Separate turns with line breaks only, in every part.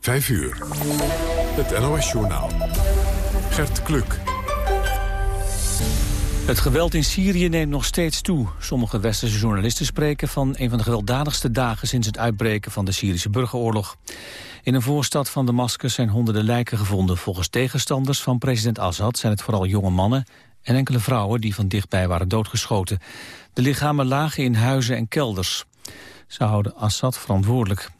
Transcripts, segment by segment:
5 uur. Het NOS-journaal. Gert Kluk.
Het geweld in Syrië neemt nog steeds toe. Sommige westerse journalisten spreken van een van de gewelddadigste dagen sinds het uitbreken van de Syrische burgeroorlog. In een voorstad van Damascus zijn honderden lijken gevonden. Volgens tegenstanders van president Assad zijn het vooral jonge mannen en enkele vrouwen die van dichtbij waren doodgeschoten. De lichamen lagen in huizen en kelders. Ze houden Assad verantwoordelijk.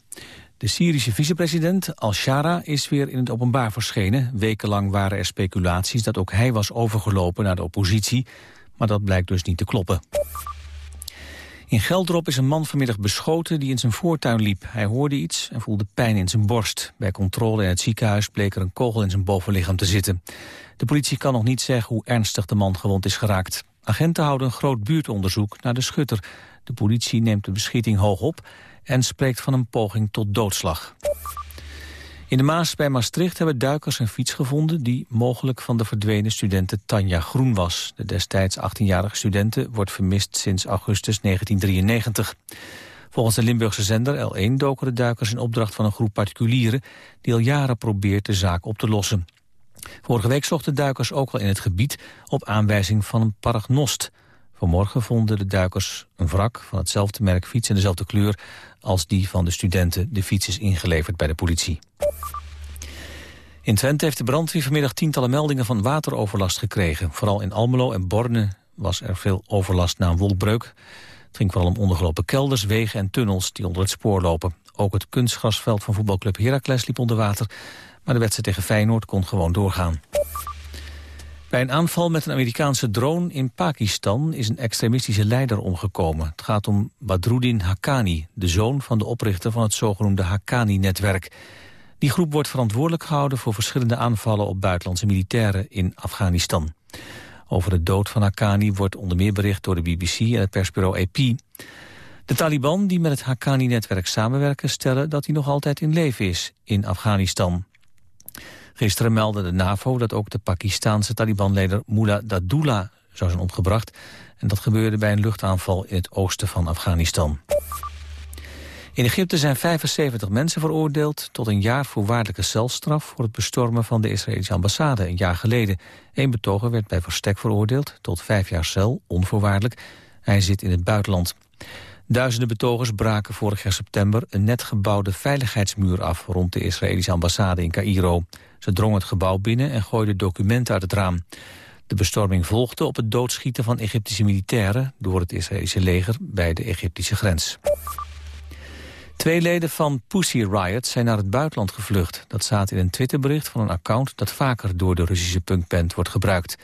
De Syrische vicepresident Al-Shara is weer in het openbaar verschenen. Wekenlang waren er speculaties dat ook hij was overgelopen naar de oppositie. Maar dat blijkt dus niet te kloppen. In Geldrop is een man vanmiddag beschoten die in zijn voortuin liep. Hij hoorde iets en voelde pijn in zijn borst. Bij controle in het ziekenhuis bleek er een kogel in zijn bovenlichaam te zitten. De politie kan nog niet zeggen hoe ernstig de man gewond is geraakt. Agenten houden een groot buurtonderzoek naar de schutter. De politie neemt de beschieting hoog op en spreekt van een poging tot doodslag. In de Maas bij Maastricht hebben duikers een fiets gevonden... die mogelijk van de verdwenen studente Tanja Groen was. De destijds 18-jarige studente wordt vermist sinds augustus 1993. Volgens de Limburgse zender L1 doken de duikers in opdracht van een groep particulieren... die al jaren probeert de zaak op te lossen. Vorige week zochten duikers ook al in het gebied op aanwijzing van een paragnost... Vanmorgen vonden de duikers een wrak van hetzelfde merk fiets en dezelfde kleur als die van de studenten. De fiets is ingeleverd bij de politie. In Twente heeft de brandweer vanmiddag tientallen meldingen van wateroverlast gekregen. Vooral in Almelo en Borne was er veel overlast na een wolkbreuk. Het ging vooral om ondergelopen kelders, wegen en tunnels die onder het spoor lopen. Ook het kunstgrasveld van voetbalclub Heracles liep onder water. Maar de wedstrijd tegen Feyenoord kon gewoon doorgaan. Bij een aanval met een Amerikaanse drone in Pakistan is een extremistische leider omgekomen. Het gaat om Badruddin Haqqani, de zoon van de oprichter van het zogenoemde Haqqani-netwerk. Die groep wordt verantwoordelijk gehouden voor verschillende aanvallen op buitenlandse militairen in Afghanistan. Over de dood van Haqqani wordt onder meer bericht door de BBC en het persbureau AP. De Taliban die met het Haqqani-netwerk samenwerken stellen dat hij nog altijd in leven is in Afghanistan. Gisteren meldde de NAVO dat ook de Pakistaanse Taliban-leider Mullah Dadullah zou zijn omgebracht. En dat gebeurde bij een luchtaanval in het oosten van Afghanistan. In Egypte zijn 75 mensen veroordeeld tot een jaar voorwaardelijke celstraf... voor het bestormen van de Israëlische ambassade een jaar geleden. Eén betoger werd bij verstek veroordeeld tot vijf jaar cel, onvoorwaardelijk. Hij zit in het buitenland. Duizenden betogers braken vorig jaar september een net gebouwde veiligheidsmuur af... rond de Israëlische ambassade in Cairo. Ze drongen het gebouw binnen en gooiden documenten uit het raam. De bestorming volgde op het doodschieten van Egyptische militairen... door het Israëlische leger bij de Egyptische grens. Twee leden van Pussy Riot zijn naar het buitenland gevlucht. Dat staat in een Twitterbericht van een account... dat vaker door de Russische punkband wordt gebruikt.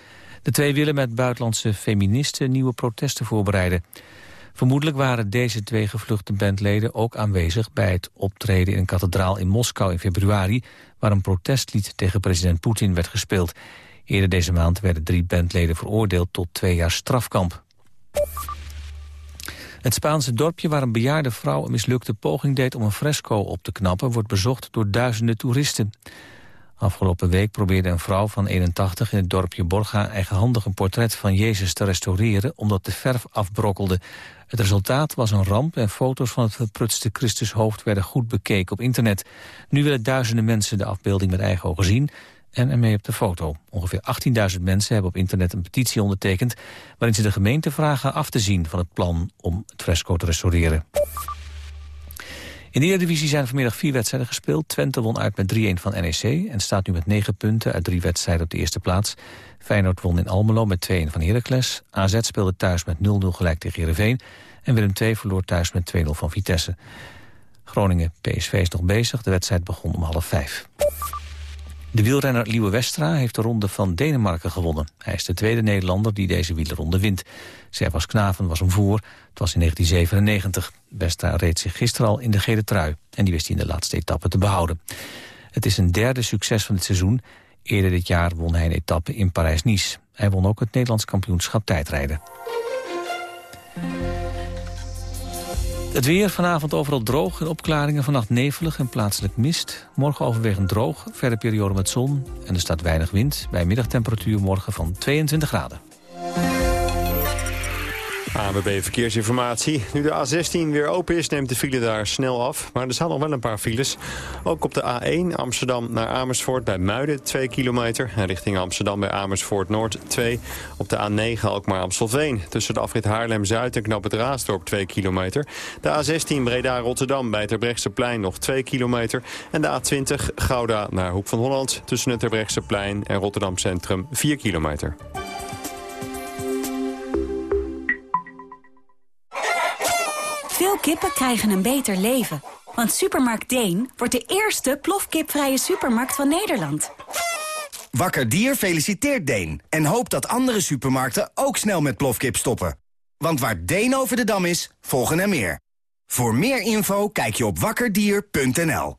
De twee willen met buitenlandse feministen nieuwe protesten voorbereiden. Vermoedelijk waren deze twee gevluchte bandleden ook aanwezig... bij het optreden in een kathedraal in Moskou in februari... waar een protestlied tegen president Poetin werd gespeeld. Eerder deze maand werden drie bandleden veroordeeld tot twee jaar strafkamp. Het Spaanse dorpje waar een bejaarde vrouw een mislukte poging deed om een fresco op te knappen... wordt bezocht door duizenden toeristen. Afgelopen week probeerde een vrouw van 81 in het dorpje Borga... eigenhandig een portret van Jezus te restaureren... omdat de verf afbrokkelde. Het resultaat was een ramp en foto's van het verprutste Christushoofd... werden goed bekeken op internet. Nu willen duizenden mensen de afbeelding met eigen ogen zien... en ermee op de foto. Ongeveer 18.000 mensen hebben op internet een petitie ondertekend... waarin ze de gemeente vragen af te zien van het plan om het fresco te restaureren. In de Eredivisie zijn vanmiddag vier wedstrijden gespeeld. Twente won uit met 3-1 van NEC en staat nu met 9 punten uit drie wedstrijden op de eerste plaats. Feyenoord won in Almelo met 2-1 van Heracles. AZ speelde thuis met 0-0 gelijk tegen Heerenveen. En Willem II verloor thuis met 2-0 van Vitesse. Groningen-PSV is nog bezig. De wedstrijd begon om half vijf. De wielrenner Liewe Westra heeft de ronde van Denemarken gewonnen. Hij is de tweede Nederlander die deze wielerronde wint. Servas Knaven was hem voor. Het was in 1997. Westra reed zich gisteren al in de gele trui. En die wist hij in de laatste etappe te behouden. Het is een derde succes van het seizoen. Eerder dit jaar won hij een etappe in Parijs-Nice. Hij won ook het Nederlands kampioenschap tijdrijden. Het weer vanavond overal droog en opklaringen. Vannacht nevelig en plaatselijk mist. Morgen overwegend droog, verder periode met zon. En er staat weinig wind bij middagtemperatuur morgen van 22 graden.
ABB Verkeersinformatie. Nu de A16 weer open is, neemt de file daar snel af. Maar er staan nog wel een paar files. Ook op de A1 Amsterdam naar Amersfoort bij Muiden 2 kilometer. En richting Amsterdam bij Amersfoort Noord 2. Op de A9 Alkmaar Amstelveen. Tussen de afrit Haarlem-Zuid en Knap het Raasdorp 2 kilometer. De A16 Breda Rotterdam bij Terbrechtseplein nog 2 kilometer. En de A20 Gouda naar Hoek van Holland. Tussen het Terbrechtseplein en Rotterdam Centrum 4 kilometer.
Veel kippen krijgen een beter leven. Want Supermarkt Deen wordt de eerste plofkipvrije supermarkt van Nederland.
Wakker Dier feliciteert Deen en hoopt dat andere supermarkten ook snel met plofkip stoppen. Want waar Deen over de dam is, volgen er meer. Voor meer info kijk je op wakkerdier.nl.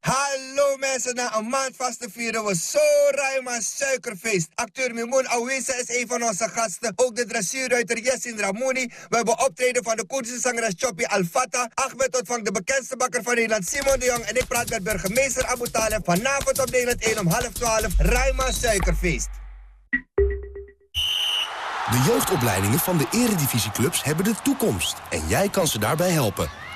Hallo mensen, na een maand vast te vieren we zo ruim suikerfeest. Acteur Mimoun Awisa is een van onze gasten. Ook de dressuurruiter Yassin Ramouni. We hebben optreden van de Koerdische zangeres Choppy Al-Fata. Ahmed ontvangt de bekendste bakker van Nederland Simon de Jong. En ik praat met burgemeester Abu Taleb. Vanavond op Nederland 1 om half 12. Ruim suikerfeest.
De jeugdopleidingen van de eredivisieclubs hebben de toekomst. En jij kan ze daarbij helpen.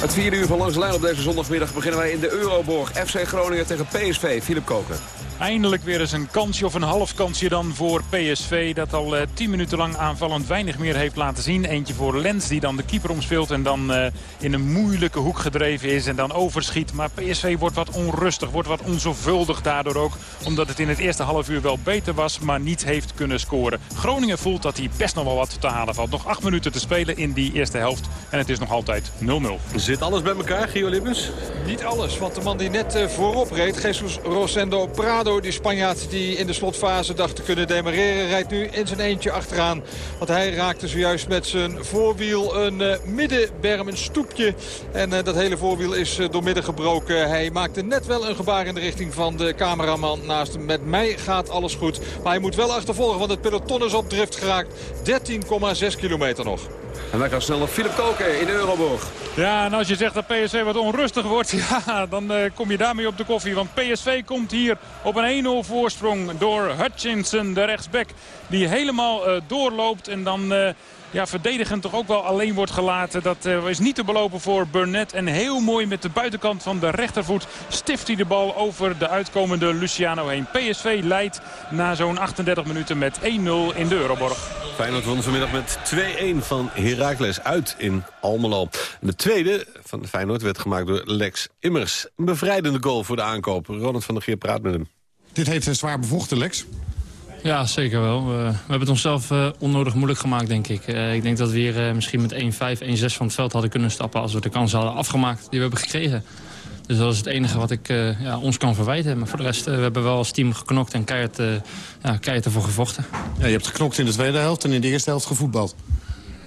Het vierde uur van Langs de Lijn op deze zondagmiddag beginnen wij in de Euroborg. FC Groningen tegen PSV. Philip Koken.
Eindelijk weer eens een kansje of een half kansje dan voor PSV. Dat al uh, tien minuten lang aanvallend weinig meer heeft laten zien. Eentje voor Lens die dan de keeper omspeelt en dan uh, in een moeilijke hoek gedreven is. En dan overschiet. Maar PSV wordt wat onrustig, wordt wat onzorgvuldig daardoor ook. Omdat het in het eerste half uur wel beter was, maar niet heeft kunnen scoren. Groningen voelt dat hij best nog wel wat te halen valt. Nog acht minuten te spelen in die eerste helft. En het is nog altijd 0-0.
Zit alles bij elkaar, Gio Lippens?
Niet alles, want de man die net uh, voorop reed, Jesus Rosendo Prado die Spanjaard die in de slotfase dacht te kunnen demareren... rijdt nu in zijn eentje achteraan. Want hij raakte zojuist met zijn voorwiel een uh, middenberm, een stoepje. En uh, dat hele voorwiel is uh, doormidden gebroken. Hij maakte net wel een gebaar in de richting van de cameraman naast hem. Met mij gaat alles goed. Maar hij moet wel achtervolgen, want het peloton is op drift geraakt. 13,6 kilometer nog.
En dan kan snel nog Philip Koken in de Euroborg.
Ja, en als je zegt dat PSV wat onrustig wordt, ja, dan uh, kom je daarmee op de koffie. Want PSV komt hier op een 1-0 voorsprong door Hutchinson, de rechtsback. Die helemaal uh, doorloopt en dan... Uh, ja, verdedigend toch ook wel alleen wordt gelaten. Dat uh, is niet te belopen voor Burnett. En heel mooi met de buitenkant van de rechtervoet stift hij de bal over de uitkomende Luciano heen. PSV leidt na zo'n 38 minuten met 1-0 in de Euroborg.
Feyenoord won vanmiddag met 2-1 van Heracles uit in Almelo. De tweede van de Feyenoord werd gemaakt door Lex Immers. Een bevrijdende goal voor de aankoop. Ronald van der Geer praat met hem.
Dit heeft een zwaar bevochten, Lex.
Ja, zeker wel. We, we hebben het onszelf uh, onnodig moeilijk gemaakt, denk ik. Uh, ik denk dat we hier uh, misschien met 1-5, 1-6 van het veld hadden kunnen stappen... als we de kans hadden afgemaakt die we hebben gekregen. Dus dat is het enige wat ik ja, ons kan verwijten. Maar voor de rest, we hebben wel als team geknokt en keihard, ja, keihard ervoor gevochten.
Ja, je hebt geknokt in de tweede helft en in de eerste helft gevoetbald.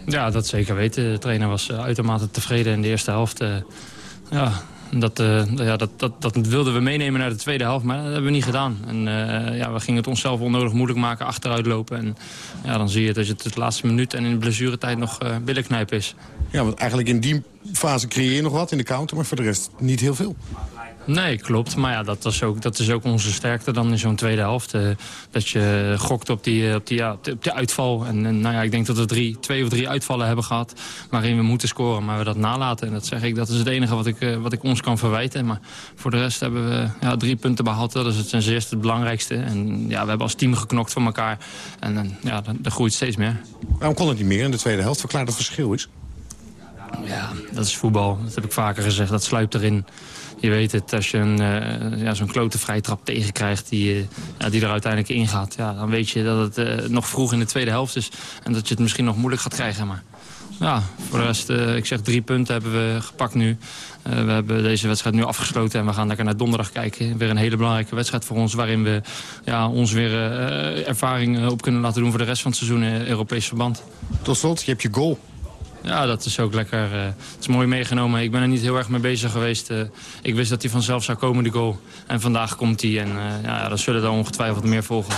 Ja, dat zeker weten. De trainer was uitermate tevreden in de eerste helft. ja, dat, uh, ja, dat, dat, dat wilden we meenemen naar de tweede helft, maar dat hebben we niet gedaan. En uh, ja, we gingen het onszelf onnodig moeilijk maken, achteruit lopen. En ja, dan zie je dat het laatste minuut en in de blessuretijd nog uh, billenknijpen is.
Ja, want eigenlijk in die fase creëer je nog wat in de counter, maar voor de rest niet heel veel.
Nee, klopt. Maar ja, dat, was ook, dat is ook onze sterkte dan in zo'n tweede helft. Uh, dat je gokt op die, op die, ja, op die uitval. En, en, nou ja, ik denk dat we drie, twee of drie uitvallen hebben gehad... waarin we moeten scoren, maar we dat nalaten. En dat zeg ik, dat is het enige wat ik, uh, wat ik ons kan verwijten. Maar voor de rest hebben we ja, drie punten behaald. Dat is het ten zeerste het belangrijkste. En ja, we hebben als team geknokt voor elkaar. En, en ja, dat groeit steeds meer.
Waarom kon het niet meer in de tweede helft? Verklaar dat het verschil is.
Ja, dat is voetbal. Dat heb ik vaker gezegd. Dat sluipt erin. Je weet het, als je een, uh, ja, zo'n klote vrijtrap tegenkrijgt die, uh, ja, die er uiteindelijk ingaat... Ja, dan weet je dat het uh, nog vroeg in de tweede helft is. En dat je het misschien nog moeilijk gaat krijgen. Maar
Ja, voor de rest, ik zeg drie punten hebben we gepakt nu. we hebben deze wedstrijd nu afgesloten en we gaan lekker naar donderdag kijken. Weer een hele belangrijke wedstrijd voor ons... waarin we ja, ons weer ervaring op kunnen laten doen voor de rest van het seizoen in Europees verband.
Tot slot, je hebt je goal.
Ja, dat is ook lekker. Uh, het is mooi meegenomen. Ik ben er niet heel erg mee bezig geweest. Uh, ik wist dat hij vanzelf zou komen, de goal. En vandaag komt hij. En uh, ja, dan zullen er ongetwijfeld meer volgen.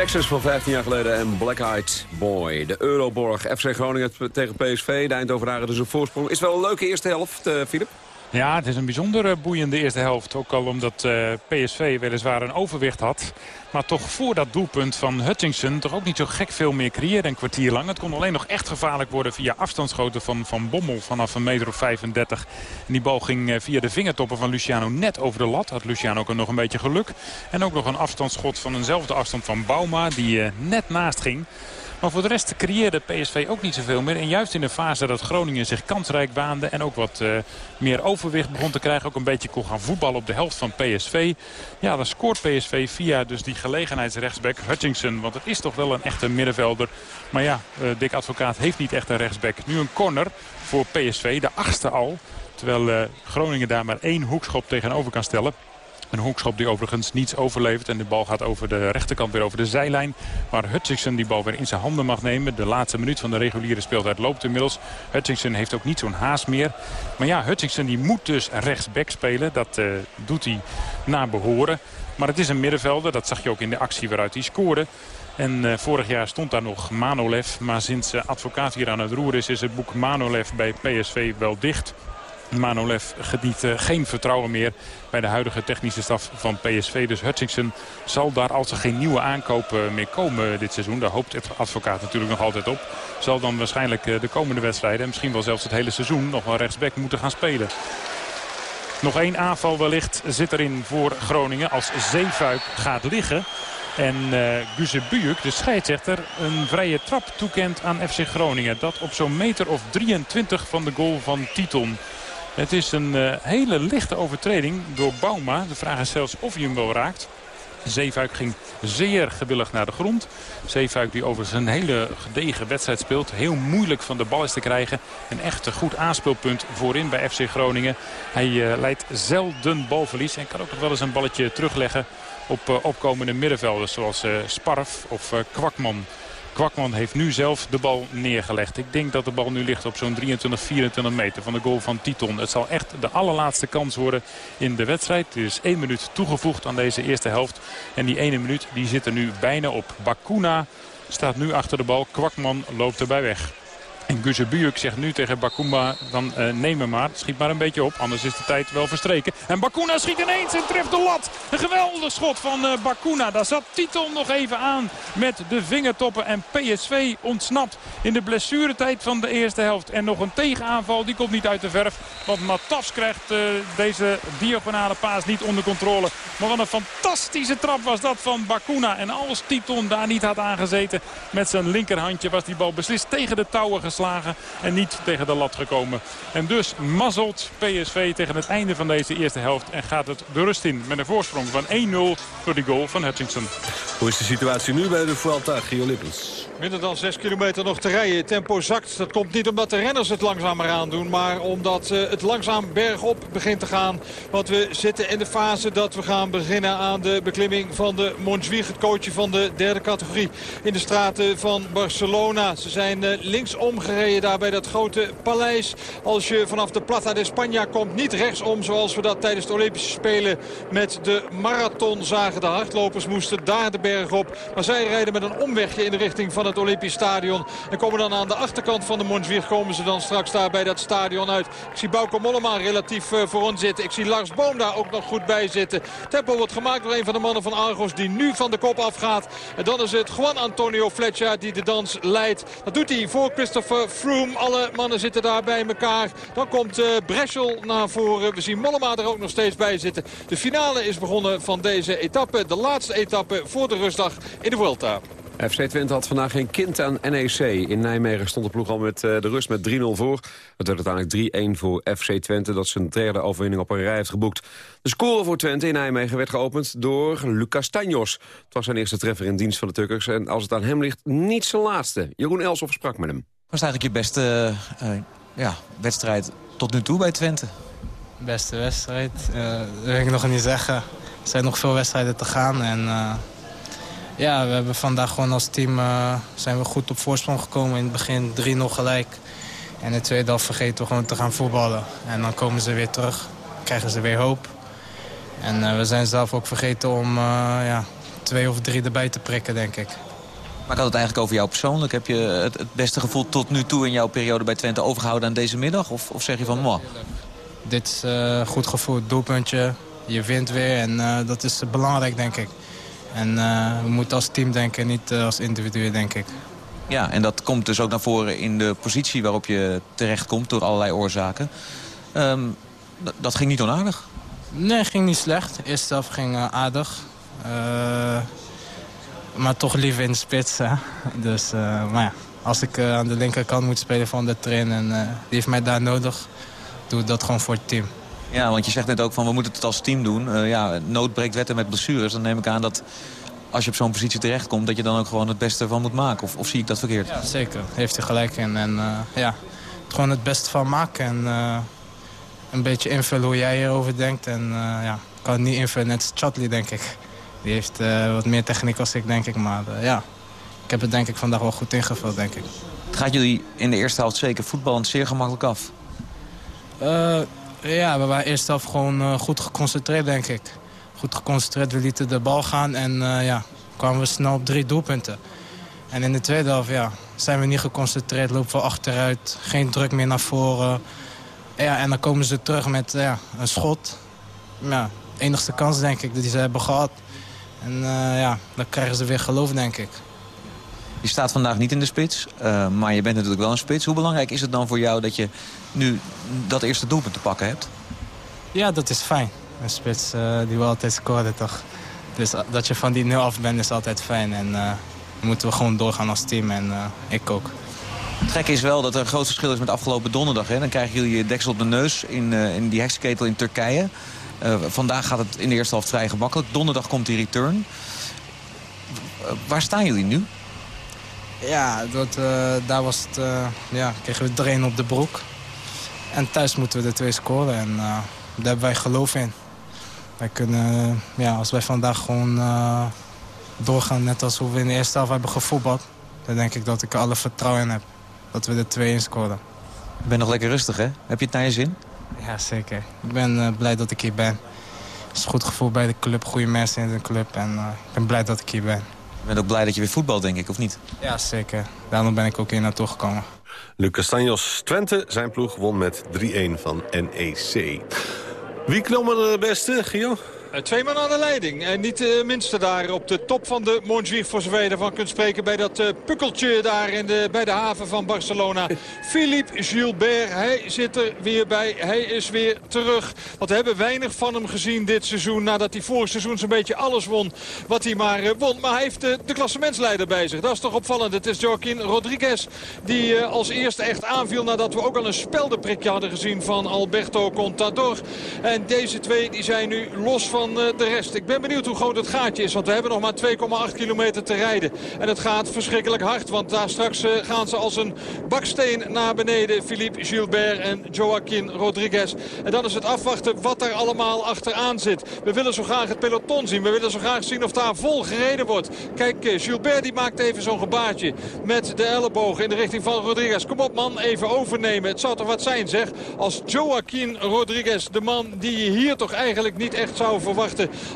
Texas van 15 jaar geleden en Black Eyed Boy. De Euroborg, FC Groningen tegen PSV. De Eindhovenaren dus een voorsprong. Is wel een leuke eerste helft, uh, Philip?
Ja, het is een bijzonder eh, boeiende eerste helft. Ook al omdat uh, PSV weliswaar een overwicht had. Maar toch voor dat doelpunt van Hutchinson toch ook niet zo gek veel meer creëren een kwartier lang. Het kon alleen nog echt gevaarlijk worden via afstandsschoten van Van Bommel vanaf een meter of 35. En die bal ging eh, via de vingertoppen van Luciano net over de lat. Had Luciano ook nog een beetje geluk. En ook nog een afstandsschot van eenzelfde afstand van Bauma die net naast ging. Maar voor de rest creëerde PSV ook niet zoveel meer. En juist in de fase dat Groningen zich kansrijk waande... en ook wat uh, meer overwicht begon te krijgen... ook een beetje kon gaan voetballen op de helft van PSV. Ja, dan scoort PSV via dus die gelegenheidsrechtsback Hutchinson. Want het is toch wel een echte middenvelder. Maar ja, uh, Dick Advocaat heeft niet echt een rechtsback. Nu een corner voor PSV, de achtste al. Terwijl uh, Groningen daar maar één hoekschop tegenover kan stellen. Een hoekschop die overigens niets overlevert. En de bal gaat over de rechterkant weer over de zijlijn. Waar Hutchinson die bal weer in zijn handen mag nemen. De laatste minuut van de reguliere speeltijd loopt inmiddels. Hutchinson heeft ook niet zo'n haast meer. Maar ja, Hutchinson die moet dus rechtsback spelen. Dat uh, doet hij naar behoren. Maar het is een middenvelder. Dat zag je ook in de actie waaruit hij scoorde. En uh, vorig jaar stond daar nog Manolev. Maar sinds uh, advocaat hier aan het roer is, is het boek Manolev bij PSV wel dicht. Manolev geniet uh, geen vertrouwen meer bij de huidige technische staf van PSV. Dus Hutchinson zal daar als er geen nieuwe aankopen meer komen dit seizoen. Daar hoopt het advocaat natuurlijk nog altijd op. Zal dan waarschijnlijk de komende wedstrijden, en misschien wel zelfs het hele seizoen, nog wel rechtsback moeten gaan spelen. Nog één aanval wellicht zit erin voor Groningen als Zeefuik gaat liggen. En uh, Guze de scheidsrechter, een vrije trap toekent aan FC Groningen. Dat op zo'n meter of 23 van de goal van Titon. Het is een uh, hele lichte overtreding door Bauma. De vraag is zelfs of hij hem wel raakt. Zeefuik ging zeer gewillig naar de grond. Zeefuik die over zijn hele gedegen wedstrijd speelt. Heel moeilijk van de bal is te krijgen. Een echt goed aanspeelpunt voorin bij FC Groningen. Hij uh, leidt zelden balverlies en kan ook nog wel eens een balletje terugleggen op uh, opkomende middenvelders zoals Sparf of Kwakman. Kwakman heeft nu zelf de bal neergelegd. Ik denk dat de bal nu ligt op zo'n 23, 24 meter van de goal van Titon. Het zal echt de allerlaatste kans worden in de wedstrijd. Er is één minuut toegevoegd aan deze eerste helft. En die ene minuut die zit er nu bijna op. Bakuna staat nu achter de bal. Kwakman loopt erbij weg. En Bujuk zegt nu tegen Bakuna, dan uh, neem hem maar. Schiet maar een beetje op, anders is de tijd wel verstreken. En Bakuna schiet ineens en treft de lat. Een geweldig schot van uh, Bakuna. Daar zat Titon nog even aan met de vingertoppen. En PSV ontsnapt in de blessuretijd van de eerste helft. En nog een tegenaanval, die komt niet uit de verf. Want Matas krijgt uh, deze diagonale paas niet onder controle. Maar wat een fantastische trap was dat van Bakuna. En als Titon daar niet had aangezeten met zijn linkerhandje... was die bal beslist tegen de touwen en niet tegen de lat gekomen. En dus mazzelt PSV tegen het einde van deze eerste helft en gaat het de rust in met een voorsprong van 1-0 door die goal van Hutchinson.
Hoe is de situatie nu bij de Vuelta, Gio Lippens?
Minder dan 6 kilometer nog te rijden. Tempo zakt. Dat komt niet omdat de renners het langzamer aan doen. Maar omdat uh, het langzaam bergop begint te gaan. Want we zitten in de fase dat we gaan beginnen aan de beklimming van de Montjuïc. Het coachje van de derde categorie. In de straten van Barcelona. Ze zijn uh, linksom gereden daar bij dat grote paleis. Als je vanaf de Plata de España komt. Niet rechtsom zoals we dat tijdens de Olympische Spelen met de marathon zagen. De hardlopers moesten daar de berg op. Maar zij rijden met een omwegje in de richting van het Olympisch Stadion. En komen dan aan de achterkant van de Montjuïc. Komen ze dan straks daar bij dat stadion uit. Ik zie Bauke Mollema relatief uh, voor ons zitten. Ik zie Lars Boom daar ook nog goed bij zitten. Tempo wordt gemaakt door een van de mannen van Argos die nu van de kop afgaat. En dan is het Juan Antonio Fletcher die de dans leidt. Dat doet hij voor Christopher Froome. Alle mannen zitten daar bij elkaar. Dan komt uh, Breschel naar voren. We zien Mollema er ook nog steeds bij zitten. De finale is begonnen van deze etappe. De laatste etappe voor de rustdag in de Vuelta.
FC Twente had vandaag geen kind aan NEC. In Nijmegen stond de ploeg al met de rust met 3-0 voor. Het werd uiteindelijk 3-1 voor FC Twente... dat zijn derde overwinning op een rij heeft geboekt. De score voor Twente in Nijmegen werd geopend door Lucas Tanjos. Het was zijn eerste treffer in dienst van de Tukkers. En als het aan hem ligt, niet zijn laatste. Jeroen Elsoff sprak met hem.
Was eigenlijk je beste uh, ja, wedstrijd tot nu toe bij Twente?
Beste wedstrijd? Uh, dat wil ik nog niet zeggen. Er zijn nog veel wedstrijden te gaan. En, uh, ja, we hebben vandaag gewoon als team uh, zijn we goed op voorsprong gekomen. In het begin 3-0 gelijk. En in de tweede helft vergeten we gewoon te gaan voetballen. En dan komen ze weer terug. Krijgen ze weer hoop. En uh, we zijn zelf ook vergeten om uh, ja, twee of drie erbij te prikken, denk ik.
Maar ik had het eigenlijk over jou persoonlijk. Heb je het, het beste gevoel tot nu toe in jouw periode bij Twente overgehouden aan deze middag? Of, of zeg je van, moi?
Dit is goed gevoel, doelpuntje. Je wint weer en dat is belangrijk, denk ik. En uh, we moeten als team denken, niet uh, als individu, denk ik.
Ja, en dat komt dus ook naar voren in de positie waarop je terechtkomt... door allerlei oorzaken. Um, dat ging niet onaardig?
Nee, ging niet slecht. De eerste helft ging uh, aardig. maar toch liever in de spits. Hè? Dus, maar ja, als ik aan de linkerkant moet spelen van de trainer... en die heeft mij daar nodig, doe ik dat gewoon voor het team.
Ja, want je zegt net ook van we moeten het als team doen. Uh, ja, nood breekt wetten met blessures. Dan neem ik aan dat als je op zo'n positie terechtkomt... dat je dan ook gewoon het beste van moet maken. Of, of zie ik dat verkeerd?
Ja, zeker. Heeft hij gelijk in. En uh, ja, gewoon het beste van maken. En uh, een beetje invullen hoe jij hierover denkt. En ja, ik kan het niet invullen. Net als Chatley, denk ik. Die heeft wat meer techniek als ik, denk ik. Maar ja, ik heb het denk ik vandaag wel goed ingevuld, denk ik.
Het gaat jullie in de eerste helft zeker voetballend zeer gemakkelijk af?
Ja, we waren eerst zelf gewoon uh, goed geconcentreerd, denk ik. Goed geconcentreerd, we lieten de bal gaan en uh, ja, kwamen we snel op drie doelpunten. En in de tweede helft ja, zijn we niet geconcentreerd, lopen we achteruit. Geen druk meer naar voren. Ja, en dan komen ze terug met ja, een schot. Ja, enigste kans denk ik die ze hebben gehad. En ja, dan krijgen ze weer geloof denk ik.
Je staat vandaag niet in de spits, uh, maar je bent natuurlijk wel een spits. Hoe belangrijk is het dan voor jou dat je nu dat eerste doelpunt te pakken hebt?
Ja, dat is fijn. Een spits uh, die wil altijd scoren, toch? Dus dat je van die nul af bent is altijd fijn. En uh, moeten we gewoon doorgaan als team en ik ook.
Het gekke is wel dat er een groot verschil is met afgelopen donderdag. Hè? Dan krijgen jullie je deksel op de neus in, in die heksenketel in Turkije. vandaag gaat het in de eerste helft vrij gemakkelijk. Donderdag komt die return. waar staan jullie nu?
Ja, dat, uh, daar was het, uh, ja, kregen we er op de broek. En thuis moeten we de twee scoren. En uh, daar hebben wij geloof in. Wij kunnen, ja, als wij vandaag gewoon doorgaan net als hoe we in de eerste helft hebben gevoetbald... dan denk ik dat ik er alle vertrouwen in heb. Dat we de twee in scoren.
Je bent nog lekker rustig, hè? Heb je het naar je zin?
Ja, zeker. Ik ben blij dat ik hier ben. Het is een goed gevoel bij de club, goede mensen in de club. En ik ben blij dat ik hier ben.
Je bent ook blij dat je weer voetbal, denk ik, of niet?
Ja, zeker. Daarom ben ik ook hier naartoe gekomen.
Lucas Stanjos Twente, zijn ploeg, won met 3-1 van NEC. Wie klom er de beste, Gio?
Eh, twee man aan de leiding. En niet de minste daar op de top van de Montjuïc, voor zover je ervan kunt spreken. Bij dat uh, pukkeltje daar in de, bij de haven van Barcelona. Philippe Gilbert, hij zit er weer bij. Hij is weer terug. Want we hebben weinig van hem gezien dit seizoen. Nadat hij vorig seizoen zo'n beetje alles won wat hij maar won. Maar hij heeft de klassementsleider bij zich. Dat is toch opvallend. Het is Joaquin Rodriguez die als eerste echt aanviel. Nadat we ook al een speldenprikje hadden gezien van Alberto Contador. En deze twee die zijn nu los van van eh, de rest. Ik ben benieuwd hoe groot het gaatje is. Want we hebben nog maar 2,8 kilometer te rijden. En het gaat verschrikkelijk hard. Want daar straks eh, gaan ze als een baksteen naar beneden. Philippe Gilbert en Joaquin Rodriguez. En dan is het afwachten wat er allemaal achteraan zit. We willen zo graag het peloton zien. We willen zo graag zien of daar vol gereden wordt. Kijk, eh, Gilbert die maakt even zo'n gebaartje met de ellebogen in de richting van Rodriguez. Kom op man, even overnemen. Het zou toch wat zijn zeg. Als Joaquin Rodriguez, de man die je hier toch eigenlijk niet echt zou verwachten.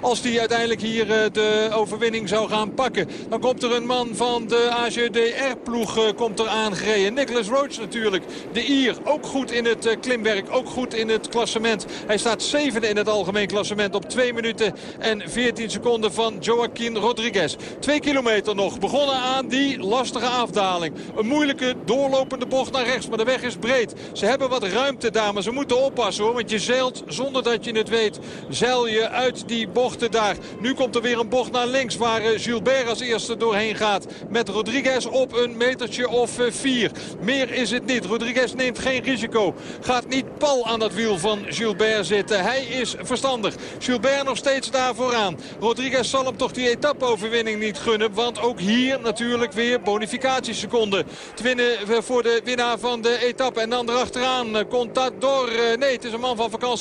Als die uiteindelijk hier eh, de overwinning zou gaan pakken. Dan komt er een man van de AGDR-ploeg eh, komt er aangereden. Nicholas Roach natuurlijk. De Ier. Ook goed in het eh, klimwerk. Ook goed in het klassement. Hij staat zevende in het algemeen klassement op 2 minuten en 14 seconden van Joaquin Rodriguez. Twee kilometer nog. Begonnen aan die lastige afdaling. Een moeilijke doorlopende bocht naar rechts. Maar de weg is breed. Ze hebben wat ruimte daar. Maar ze moeten oppassen hoor. Want je zeilt zonder dat je het weet. Zeil je uit uit die bochten daar. Nu komt er weer een bocht naar links waar eh, Gilbert als eerste doorheen gaat. Met Rodriguez op een metertje of eh, vier. Meer is het niet. Rodriguez neemt geen risico. Gaat niet pal aan dat wiel van Gilbert zitten. Hij is verstandig. Gilbert nog steeds daar vooraan. Rodriguez zal hem toch die etappeoverwinning niet gunnen. Want ook hier natuurlijk weer bonificatieseconden. Te winnen eh, voor de winnaar van de etappe. En dan erachteraan Contador. Nee, het is een man van vakantie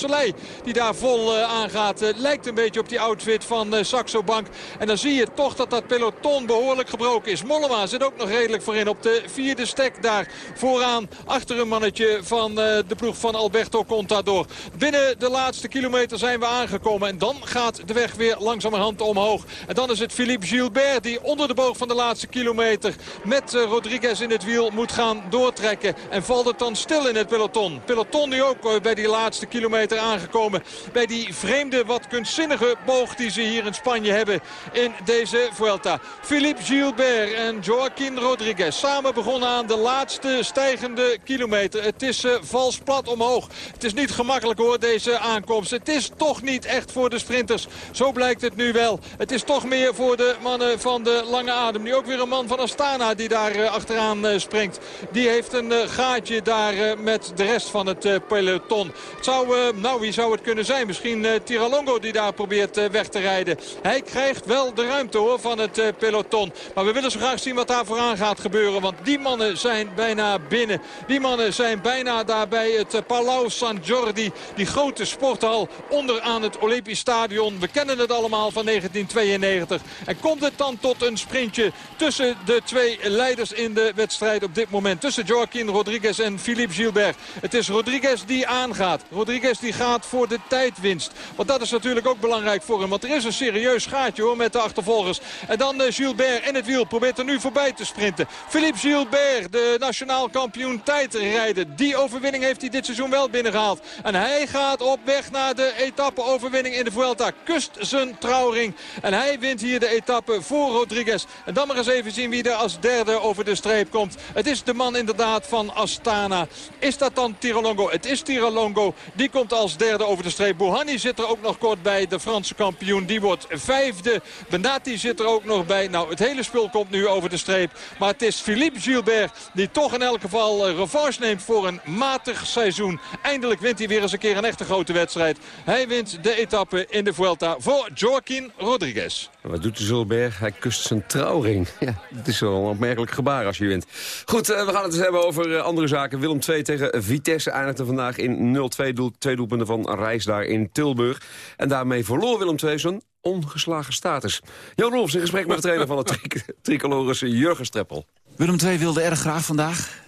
die daar vol aangaat lijkt een beetje op die outfit van uh, Saxo Bank. En dan zie je toch dat dat peloton behoorlijk gebroken is. Mollema zit ook nog redelijk voorin op de vierde stek daar vooraan. Achter een mannetje van uh, de ploeg van Alberto Contador. Binnen de laatste kilometer zijn we aangekomen. En dan gaat de weg weer langzamerhand omhoog. En dan is het Philippe Gilbert die onder de boog van de laatste kilometer... met uh, Rodriguez in het wiel moet gaan doortrekken. En valt het dan stil in het peloton. Peloton nu ook bij die laatste kilometer aangekomen. Bij die vreemde wat kunstzinnige boog die ze hier in Spanje hebben in deze Vuelta. Philippe Gilbert en Joaquin Rodriguez samen begonnen aan de laatste stijgende kilometer. Het is uh, vals plat omhoog. Het is niet gemakkelijk hoor deze aankomst. Het is toch niet echt voor de sprinters. Zo blijkt het nu wel. Het is toch meer voor de mannen van de lange adem. Nu ook weer een man van Astana die daar uh, achteraan uh, springt. Die heeft een gaatje daar met de rest van het peloton. Het zou, nou wie zou het kunnen zijn? Misschien Tiralongo die daar probeert eh, weg te rijden. Hij krijgt wel de ruimte hoor van het eh, peloton. Maar we willen zo graag zien wat daar vooraan gaat gebeuren. Want die mannen zijn bijna binnen. Die mannen zijn bijna daar bij het eh, Palau San Jordi. Die grote sporthal onderaan het Olympisch Stadion. We kennen het allemaal van 1992. En komt het dan tot een sprintje tussen de twee leiders in de wedstrijd op dit moment. Tussen Joaquin Rodriguez en Philippe Gilbert. Het is Rodriguez die aangaat. Rodriguez die gaat voor de tijdwinst. Want dat is natuurlijk ook belangrijk voor hem. Want er is een serieus gaatje hoor met de achtervolgers. En dan uh, Gilbert in het wiel probeert er nu voorbij te sprinten. Philippe Gilbert, de nationaal kampioen tijdrijden. Die overwinning heeft hij dit seizoen wel binnengehaald. En hij gaat op weg naar de etappe-overwinning in de Vuelta. Kust zijn trouwring. En hij wint hier de etappe voor Rodriguez. En dan maar eens even zien wie er als derde over de streep komt. Het is de man inderdaad van Astana. Is dat dan Tirolongo? Het is Tirolongo. Die komt als derde over de streep. Bouhanni zit er ook nog kort bij. De Franse kampioen. Die wordt vijfde. Benati zit er ook nog bij. Nou, het hele spul komt nu over de streep. Maar het is Philippe Gilbert die toch in elk geval uh, revanche neemt voor een matig seizoen. Eindelijk wint hij weer eens een keer een echte grote wedstrijd. Hij wint de etappe in de Vuelta voor Joaquin Rodriguez.
Wat doet de Zulberg? Hij kust zijn trouwring. Ja, het is wel een opmerkelijk gebaar als je wint. Goed, uh, we gaan het eens hebben over uh, andere zaken. Willem II tegen Vitesse eindigde vandaag in 0-2 doel, twee doelpunten van Reis daar in Tilburg. En daarmee verloor Willem II zijn ongeslagen status. Jan Rolfs in gesprek met de trainer van het tri tricolores Jurgen Streppel.
Willem II wilde erg graag vandaag.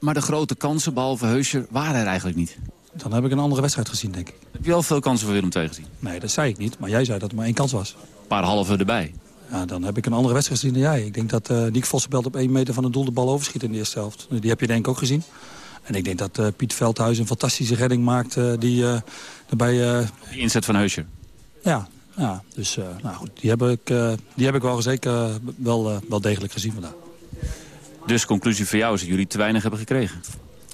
Maar de grote kansen, behalve Heusje, waren er eigenlijk niet.
Dan heb ik een andere wedstrijd gezien, denk ik.
Heb je al veel kansen voor Willem II gezien?
Nee, dat zei ik niet. Maar jij zei dat er maar één kans was.
Paar halve erbij.
Ja, dan heb ik een andere wedstrijd gezien dan jij. Ik denk dat uh, Nick Vossenbelt op één meter van het doel de bal overschiet in de eerste helft. Die heb je denk ik ook gezien. En ik denk dat uh, Piet Veldhuis een fantastische redding maakt. Uh, die daarbij...
Die inzet van Heusje.
Ja, ja, dus nou goed, die heb ik, die heb ik wel zeker wel, wel degelijk gezien vandaag.
Dus conclusie voor jou is dat jullie te weinig hebben gekregen?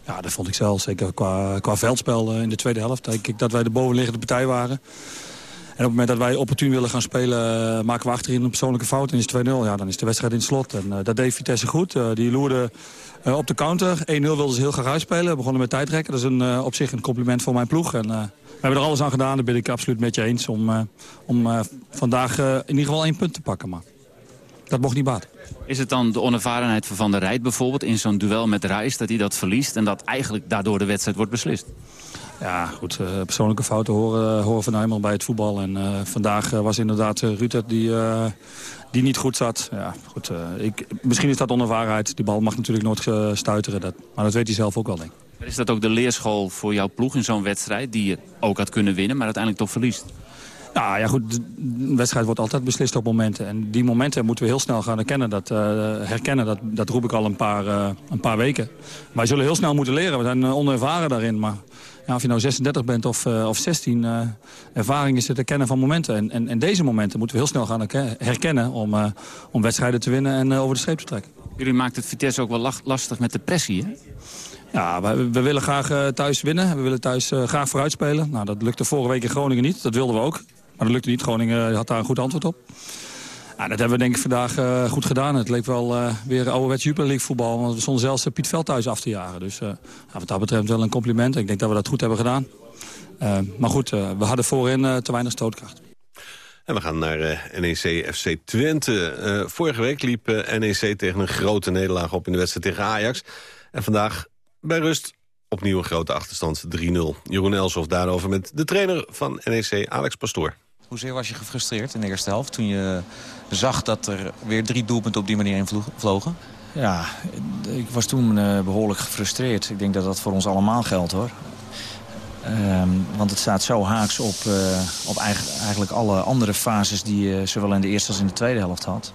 Ja, dat vond ik zelf. Zeker qua, qua veldspel in de tweede helft. Denk ik dat wij de bovenliggende partij waren. Op het moment dat wij opportun willen gaan spelen... maken we achterin een persoonlijke fout en is 2-0. Ja, dan is de wedstrijd in slot. En uh, dat deed Vitesse goed. Uh, die loerde op de counter. 1-0 wilden ze heel graag uitspelen. We begonnen met tijdrekken. Dat is een, op zich een compliment voor mijn ploeg. En, we hebben er alles aan gedaan. Daar ben ik absoluut met je eens. Om, om vandaag in ieder geval één punt te pakken. Maar dat mocht niet baat.
Is het dan de onervarenheid van Van der Rijt bijvoorbeeld... in zo'n duel met Reis, dat hij dat verliest... en dat eigenlijk daardoor de wedstrijd wordt beslist?
Ja, goed. Uh, persoonlijke fouten horen, horen van helemaal bij het voetbal. En uh, vandaag uh, was inderdaad Ruter die, die niet goed zat. Ja, goed, ik, misschien is dat onervarenheid. Die bal mag natuurlijk nooit stuiteren. Dat, maar dat weet hij zelf ook wel, denk ik.
Is dat ook de leerschool voor jouw ploeg in zo'n wedstrijd... die je ook had kunnen winnen, maar uiteindelijk toch verliest?
Nou ja, goed, de wedstrijd wordt altijd beslist op momenten. En die momenten moeten we heel snel gaan herkennen. Dat, uh, herkennen, dat, dat roep ik al een paar, uh, een paar weken. Wij zullen heel snel moeten leren. We zijn onervaren daarin. Maar ja, of je nou 36 bent of, uh, of 16, uh, ervaring is het herkennen van momenten. En, en, en, deze momenten moeten we heel snel gaan herkennen om, uh, om wedstrijden te winnen en over de streep te trekken.
Jullie maakt het Vitesse ook wel lastig met de pressie, hè?
Ja, we, we willen graag thuis winnen. We willen thuis graag vooruit spelen. Nou, dat lukte vorige week in Groningen niet. Dat wilden we ook. Maar dat lukte niet. Groningen had daar een goed antwoord op. Ja, dat hebben we denk ik vandaag uh, goed gedaan. Het leek wel uh, weer ouderwets Jupiler League voetbal. Want we stonden zelfs uh, Piet Veldhuis af te jagen. Dus ja, wat dat betreft wel een compliment. Ik denk dat we dat goed hebben gedaan. maar goed, we hadden voorin te weinig stootkracht.
En we gaan naar NEC FC Twente. vorige week liep NEC tegen een grote nederlaag op in de wedstrijd tegen Ajax. En vandaag bij rust opnieuw een grote achterstand 3-0. Jeroen Elshoff daarover met de trainer van NEC, Alex Pastoor.
Hoezeer was je gefrustreerd in de eerste helft toen je zag dat er weer drie doelpunten op die manier invlogen?
Ja, ik was toen uh, behoorlijk gefrustreerd. Ik denk dat dat voor ons allemaal geldt hoor. Um, want het staat zo haaks op, uh, op eigenlijk, alle andere fases die je zowel in de eerste als in de tweede helft had.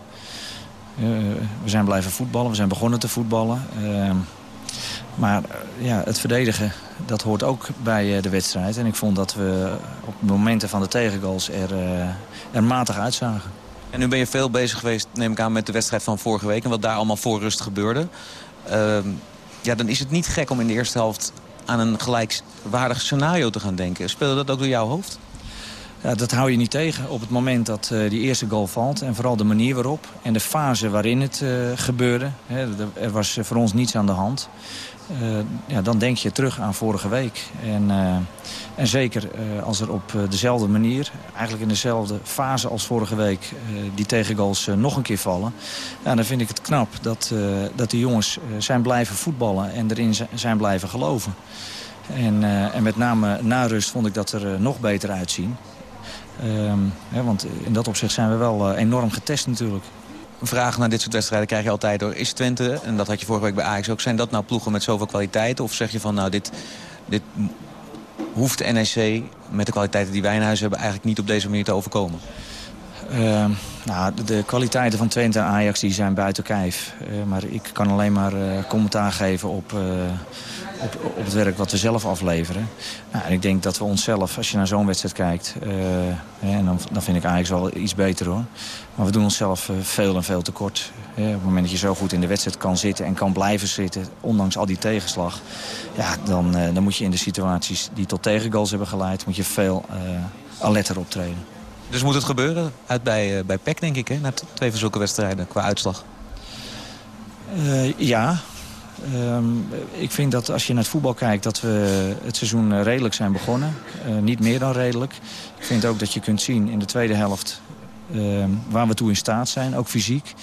We zijn blijven voetballen, we zijn begonnen te voetballen. Maar ja, het verdedigen, dat hoort ook bij de wedstrijd. En ik vond dat we op momenten van de tegengoals er, er matig uitzagen.
En nu ben je veel bezig geweest, neem ik aan, met de wedstrijd van vorige week... en wat daar allemaal voor rust gebeurde. Uh, ja, dan is het niet gek om in de eerste helft aan een gelijkwaardig scenario te gaan denken. Speelde dat ook door jouw hoofd?
Ja, dat hou je niet tegen op het moment dat uh, die eerste goal valt. En vooral de manier waarop en de fase waarin het uh, gebeurde. Hè, er was voor ons niets aan de hand. Ja, dan denk je terug aan vorige week. En, en zeker als er op dezelfde manier, eigenlijk in dezelfde fase als vorige week... die tegengoals nog een keer vallen. Ja, dan vind ik het knap dat, dat de jongens zijn blijven voetballen en erin zijn blijven geloven. En, en met name na rust vond ik dat er nog beter uitzien. Hè, want in dat opzicht zijn we wel enorm getest natuurlijk.
Vraag naar dit soort wedstrijden krijg je altijd door. Is Twente, en dat had je vorige week bij Ajax ook... zijn dat nou ploegen met zoveel kwaliteit? Of zeg je van, nou, dit, dit hoeft NEC met de kwaliteiten die wij in huis hebben... eigenlijk niet op deze manier te overkomen?
Uh, nou, de, kwaliteiten van Twente en Ajax die zijn buiten kijf. Uh, maar ik kan alleen maar uh, commentaar geven op, uh, op, op, het werk wat we zelf afleveren. Nou, en ik denk dat we onszelf, als je naar zo'n wedstrijd kijkt... en dan, dan vind ik Ajax wel iets beter hoor. Maar we doen onszelf veel en veel tekort. op het moment dat je zo goed in de wedstrijd kan zitten en kan blijven zitten... ondanks al die tegenslag... Ja, dan, dan moet je in de situaties die tot tegengoals hebben geleid... moet je veel alerter optreden.
Dus moet het gebeuren uit bij, uh, bij PEC, denk ik, hè? na twee zulke wedstrijden qua uitslag?
Uh, ja. Um, ik vind dat als je naar het voetbal kijkt... dat we het seizoen redelijk zijn begonnen. Niet meer dan redelijk. Ik vind ook dat je kunt zien in de tweede helft... waar we toe in staat zijn, ook fysiek.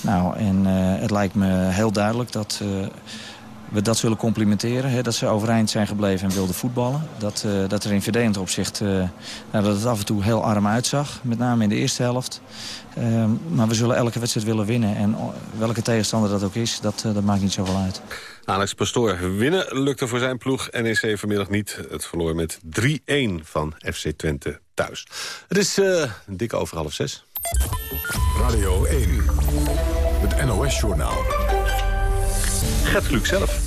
Nou, en het lijkt me heel duidelijk dat we dat zullen complimenteren. Hè, dat ze overeind zijn gebleven en wilden voetballen. Dat, uh, dat er in verdedigend opzicht uh, nou, dat het af en toe heel arm uitzag. Met name in de eerste helft. Uh, maar we zullen elke wedstrijd willen winnen. En welke tegenstander dat ook is, dat, uh, dat maakt niet zoveel uit.
Alex Pastoor, winnen lukte voor zijn ploeg. NEC vanmiddag niet. Het verloor met 3-1 van FC Twente thuis. Het is dik over half zes.
Radio 1, het NOS-journaal.
Gert Kluk zelf.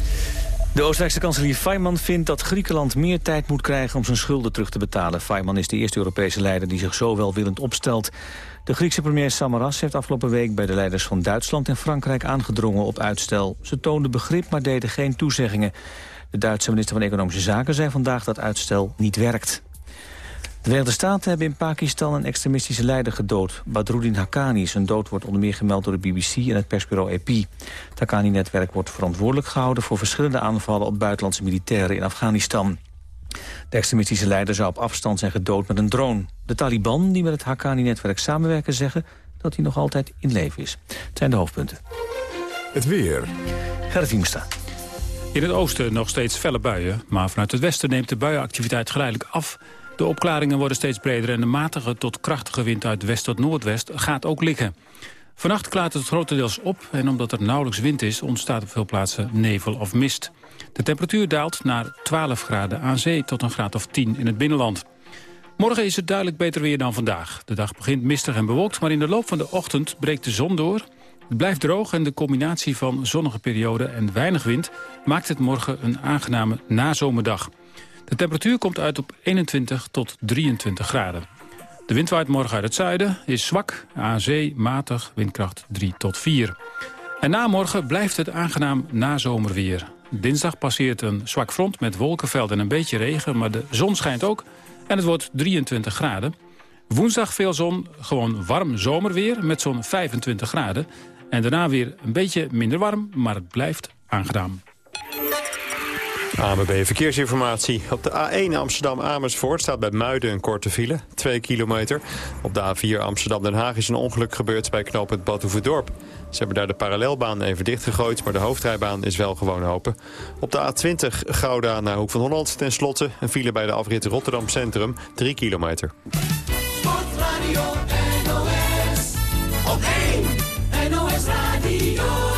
De Oostenrijkse kanselier Feynman vindt dat Griekenland meer tijd moet krijgen om zijn schulden terug te betalen. Feynman is de eerste Europese leider die zich zo welwillend opstelt. De Griekse premier Samaras heeft afgelopen week bij de leiders van Duitsland en Frankrijk aangedrongen op uitstel. Ze toonden begrip, maar deden geen toezeggingen. De Duitse minister van Economische Zaken zei vandaag dat uitstel niet werkt. De Verenigde Staten hebben in Pakistan een extremistische leider gedood. Badruddin Haqqani. Zijn dood wordt onder meer gemeld door de BBC en het persbureau AP. Het Haqqani-netwerk wordt verantwoordelijk gehouden... voor verschillende aanvallen op buitenlandse militairen in Afghanistan. De extremistische leider zou op afstand zijn gedood met een drone. De Taliban, die met het Haqqani-netwerk samenwerken, zeggen... dat hij nog altijd in leven is. Het zijn de hoofdpunten.
Het weer.
Gerrit Hiemstra.
In het oosten nog steeds felle buien, maar vanuit het westen neemt de buienactiviteit geleidelijk af... De opklaringen worden steeds breder en de matige tot krachtige wind uit west tot noordwest gaat ook liggen. Vannacht klaart het grotendeels op en omdat er nauwelijks wind is ontstaat op veel plaatsen nevel of mist. De temperatuur daalt naar 12 graden aan zee tot een graad of 10 in het binnenland. Morgen is het duidelijk beter weer dan vandaag. De dag begint mistig en bewolkt, maar in de loop van de ochtend breekt de zon door. Het blijft droog en de combinatie van zonnige perioden en weinig wind... maakt het morgen een aangename nazomerdag. De temperatuur komt uit op 21 tot 23 graden. De wind waait morgen uit het zuiden, is zwak, aan zee matig, windkracht 3 tot 4. En na morgen blijft het aangenaam nazomerweer. Dinsdag passeert een zwak front met wolkenvelden en een beetje regen... maar de zon schijnt ook en het wordt 23 graden. Woensdag veel zon, gewoon warm zomerweer met zo'n 25 graden. En daarna weer een beetje minder warm, maar het blijft aangenaam.
AMB Verkeersinformatie. Op de A1 Amsterdam-Amersfoort staat bij Muiden een korte file, 2 kilometer. Op de A4 Amsterdam-Den Haag is een ongeluk gebeurd bij knooppunt Badhoevedorp. Ze hebben daar de parallelbaan even dichtgegooid, maar de hoofdrijbaan is wel gewoon open. Op de A20 Gouda naar Hoek van Holland ten slotte een file bij de afrit Rotterdam Centrum, 3 kilometer.
Sportradio NOS, op 1 NOS Radio.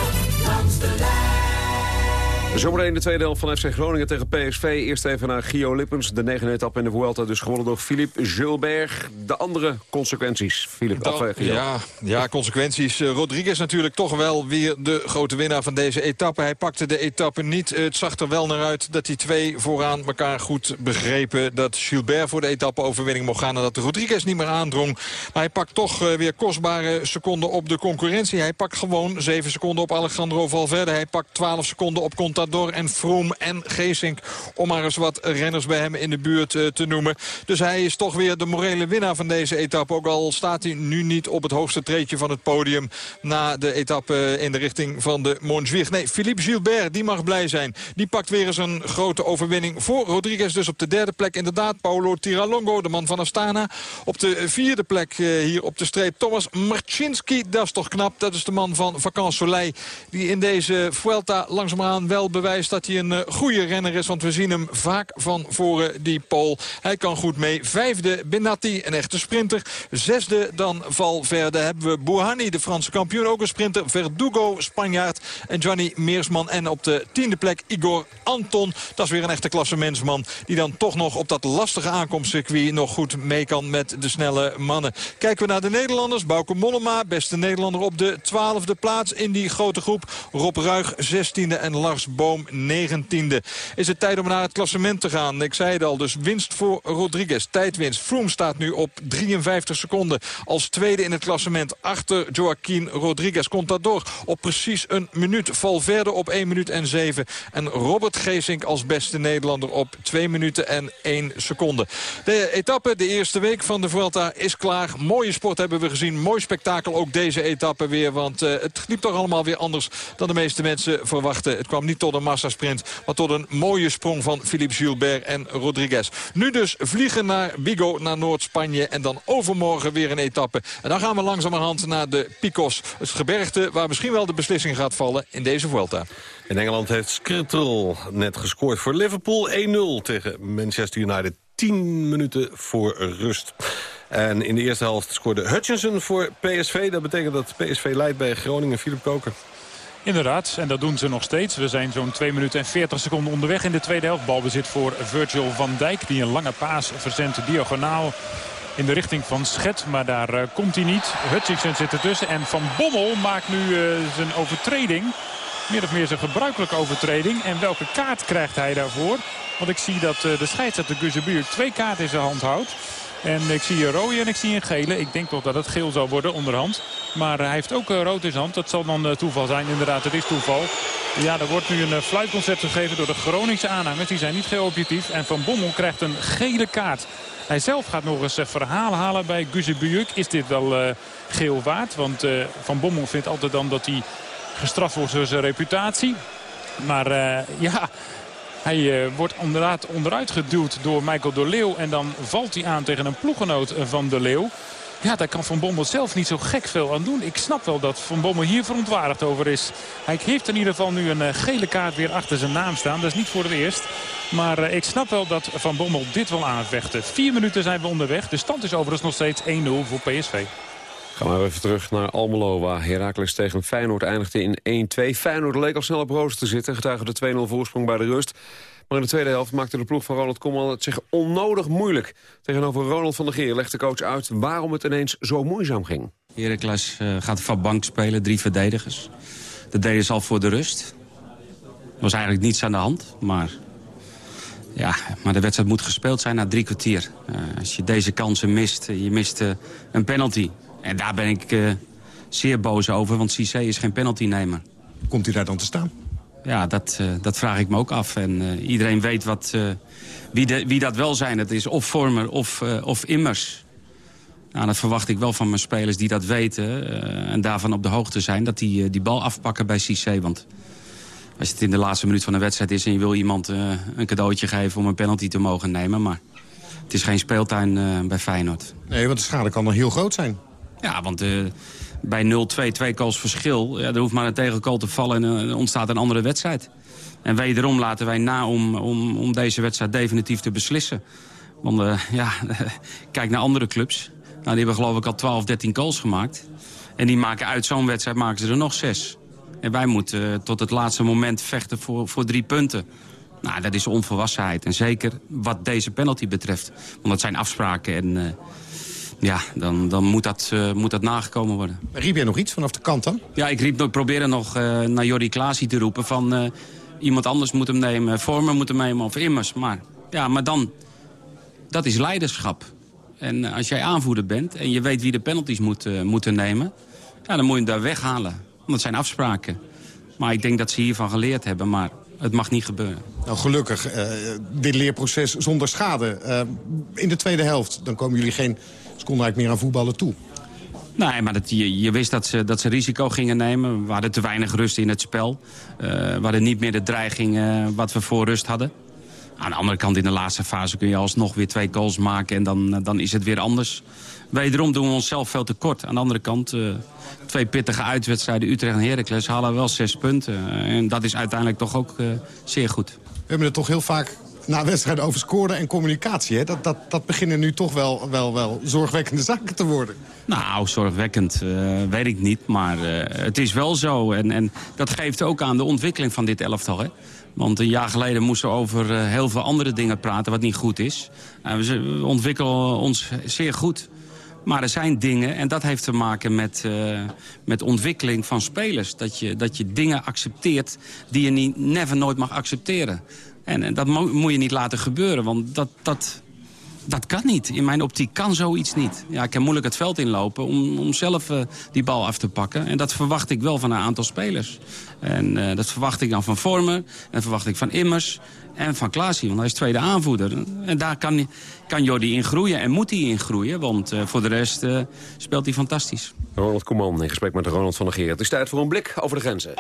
Zometeen de tweede helft van FC Groningen tegen PSV. Eerst even naar Gio Lippens. De negende etappe in de Vuelta dus gewonnen door Philippe Gilbert. De andere consequenties, Philippe.
Dan, ja, ja, consequenties. Uh, Rodriguez natuurlijk toch wel weer de grote winnaar van deze etappe. Hij pakte de etappe niet. Het zag er wel naar uit dat die twee vooraan elkaar goed begrepen. Dat Gilbert voor de etappe-overwinning mocht gaan... en dat Rodriguez niet meer aandrong. Maar hij pakt toch uh, weer kostbare seconden op de concurrentie. Hij pakt gewoon 7 seconden op Alejandro Valverde. Hij pakt 12 seconden op Contador en Froome en Geesink. Om maar eens wat renners bij hem in de buurt uh, te noemen. Dus hij is toch weer de morele winnaar van deze etappe. Ook al staat hij nu niet op het hoogste treedje van het podium... na de etappe in de richting van de Montjuïc. Nee, Philippe Gilbert, die mag blij zijn. Die pakt weer eens een grote overwinning voor Rodriguez. Dus op de derde plek inderdaad Paolo Tiralongo, de man van Astana. Op de vierde plek uh, hier op de streep Thomas Marcinski. Dat is toch knap. Dat is de man van Vacan Soleil. Die in deze Vuelta langzaamaan wel bewijst dat hij een uh, goede renner is. Want we zien hem vaak van voren die pole. Hij kan goed mee. Vijfde Benatti, een echte sprinter. Zesde dan Valverde hebben we Bouhanni, de Franse kampioen. Ook een sprinter. Verdugo, Spanjaard. En Gianni Meersman. En op de tiende plek Igor Anton. Dat is weer een echte klassementsman. Die dan toch nog op dat lastige aankomstcircuit nog goed mee kan met de snelle mannen. Kijken we naar de Nederlanders. Bauke Mollema, beste Nederlander op de twaalfde plaats in die grote groep. Rob Ruig, 16e en Lars Boom, 19e. Is het tijd om naar het klassement te gaan? Ik zei het al, dus winst voor Rodriguez. Tijdwinst. Froome staat nu op 53 seconden. Als tweede in het klassement achter Joaquin Rodriguez. Contador op precies een minuut. Valverde op 1 minuut en 7. En Robert Geesink als beste Nederlander op 2 minuten en 1 seconde. De etappe, de eerste week van de Vuelta is klaar. Mooie sport hebben we gezien. Mooi spektakel ook deze etappe weer. Want uh, het liep toch allemaal weer anders dan de meeste mensen verwachten. Het kwam niet tot een massasprint, maar tot een mooie sprong van Philippe Gilbert en Rodriguez. Nu dus vliegen naar Vigo, naar Noord-Spanje. En dan overmorgen weer een etappe. En dan gaan we langzamerhand naar de Picos. Het gebergte waar misschien wel de beslissing gaat vallen in deze Vuelta.
In Engeland heeft Skrittel net gescoord voor Liverpool 1-0 tegen Manchester United. 10 minuten voor rust. En in de eerste helft scoorde Hutchinson voor PSV. Dat betekent dat PSV leidt bij Groningen. Philip Koker.
Inderdaad, en dat doen ze nog steeds. We zijn zo'n 2 minuten en 40 seconden onderweg in de tweede helft. Balbezit voor Virgil van Dijk, die een lange paas verzendt diagonaal in de richting van Schet. Maar daar uh, komt hij niet. Hutchinson zit ertussen en Van Bommel maakt nu uh, zijn overtreding. Meer of meer zijn gebruikelijke overtreding. En welke kaart krijgt hij daarvoor? Want ik zie dat uh, de scheidsrechter Guzebuur twee kaarten in zijn hand houdt. En ik zie een rode en ik zie een gele. Ik denk toch dat het geel zal worden onderhand. Maar hij heeft ook rood in zijn hand. Dat zal dan toeval zijn. Inderdaad, het is toeval. Ja, er wordt nu een fluitconcert gegeven door de Groningse aanhangers. Die zijn niet heel objectief. En Van Bommel krijgt een gele kaart. Hij zelf gaat nog eens verhalen halen bij Guzebujuk. Is dit wel geel waard? Want Van Bommel vindt altijd dan dat hij gestraft wordt voor zijn reputatie. Maar ja... Hij uh, wordt inderdaad onderuit geduwd door Michael de Leeuw. En dan valt hij aan tegen een ploegenoot van de Leeuw. Ja, daar kan Van Bommel zelf niet zo gek veel aan doen. Ik snap wel dat Van Bommel hier verontwaardigd over is. Hij heeft in ieder geval nu een uh, gele kaart weer achter zijn naam staan. Dat is niet voor het eerst. Maar ik snap wel dat Van Bommel dit wil aanvechten. Vier minuten zijn we onderweg. De stand is overigens nog steeds 1-0 voor PSV.
Gaan we even terug naar Almelo, waar Heracles tegen Feyenoord eindigde in 1-2. Feyenoord leek al snel op roos te zitten, getuige de 2-0 voorsprong bij de rust. Maar in de tweede helft maakte de ploeg van Ronald Koeman het zich onnodig moeilijk. Tegenover Ronald van der Geer legt de coach uit waarom het ineens zo moeizaam ging.
Heracles uh, gaat van bank spelen, drie verdedigers. Dat deden ze al voor de rust. Er was eigenlijk niets aan de hand, maar... Ja, maar de wedstrijd moet gespeeld zijn na drie kwartier. Uh, als je deze kansen mist, je mist uh, een penalty. En daar ben ik uh, zeer boos over, want Cissé is geen penaltynemer.
Komt hij daar dan te staan?
Ja, dat, uh, dat vraag ik me ook af. En uh, iedereen weet wat, wie, de, wie dat wel zijn. Het is of Vormer of, of Immers. Nou, dat verwacht ik wel van mijn spelers die dat weten... en daarvan op de hoogte zijn, dat die die bal afpakken bij Cissé. Want als het in de laatste minuut van de wedstrijd is... en je wil iemand een cadeautje geven om een penalty te mogen nemen... maar het is geen speeltuin bij Feyenoord.
Nee, want de schade kan nog heel groot zijn.
Ja, want uh, bij 0-2, twee goals verschil... Ja, er hoeft maar een tegenkool te vallen en er ontstaat een andere wedstrijd. En wederom laten wij na om, om, om deze wedstrijd definitief te beslissen. Want uh, ja, kijk naar andere clubs. Nou, die hebben geloof ik al 12, 13 goals gemaakt. En die maken uit zo'n wedstrijd maken ze er nog zes. En wij moeten uh, tot het laatste moment vechten voor, voor drie punten. Nou, dat is onvolwassenheid. En zeker wat deze penalty betreft. Want dat zijn afspraken en ja, dan, dan moet, dat, uh, moet dat nagekomen worden.
Riep jij nog iets vanaf de kant dan?
Ja, ik riep, probeerde nog uh, naar Jordi Klaasie te roepen van... Uh, iemand anders moet hem nemen, Vormer moet hem nemen of Immers. Maar, ja, maar dan, dat is leiderschap. En als jij aanvoerder bent en je weet wie de penalties moet, moeten nemen... Ja, dan moet je hem daar weghalen. Want dat zijn afspraken. Maar ik denk dat ze hiervan geleerd hebben, maar het mag niet gebeuren.
Nou, gelukkig, dit leerproces zonder schade. In de tweede helft, dan komen jullie geen ze konden eigenlijk meer aan voetballen toe.
Nee, maar dat, je, je, wist dat ze, dat ze risico gingen nemen. We hadden te weinig rust in het spel. Uh, we hadden niet meer de dreiging uh, wat we voor rust hadden. Aan de andere kant in de laatste fase kun je alsnog weer twee goals maken... en dan, dan is het weer anders. Wederom doen we onszelf veel tekort. Aan de andere kant, uh, twee pittige uitwedstrijden... Utrecht en Heracles halen wel zes punten. en dat is uiteindelijk toch ook zeer goed.
We hebben het toch heel vaak na wedstrijden over scoren en communicatie. Hè? Dat, dat, dat beginnen nu toch wel, wel, wel zorgwekkende zaken te worden.
Nou, zorgwekkend uh, weet ik niet, maar uh, het is wel zo. En, en dat geeft ook aan de ontwikkeling van dit elftal. Hè? Want een jaar geleden moesten we over uh, heel veel andere dingen praten wat niet goed is. we ontwikkelen ons zeer goed. Maar er zijn dingen, en dat heeft te maken met, uh, met ontwikkeling van spelers. Dat je, dat je dingen accepteert die je niet, never nooit mag accepteren. En, en dat mo moet je niet laten gebeuren, want dat, dat, dat kan niet. In mijn optiek kan zoiets niet. Ja, ik kan moeilijk het veld inlopen om, om zelf uh, die bal af te pakken. En dat verwacht ik wel van een aantal spelers. En uh, dat verwacht ik dan van Vormer, en dat verwacht ik van Immers en van Klaasie, want hij is tweede aanvoerder. En daar kan, kan Jordi in groeien en moet hij in groeien, want uh, voor de rest uh, speelt hij fantastisch.
Ronald Koeman in gesprek met Ronald van der Geer. Het is tijd voor een blik over de grenzen.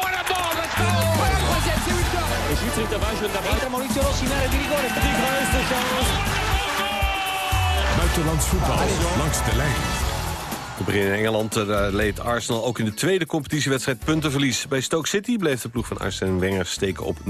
Buitenlands voetbal langs de lijn.
We beginnen in Engeland. Daar leed Arsenal ook in de tweede competitiewedstrijd puntenverlies. Bij Stoke City bleef de ploeg van Arsene Wenger steken op 0-0.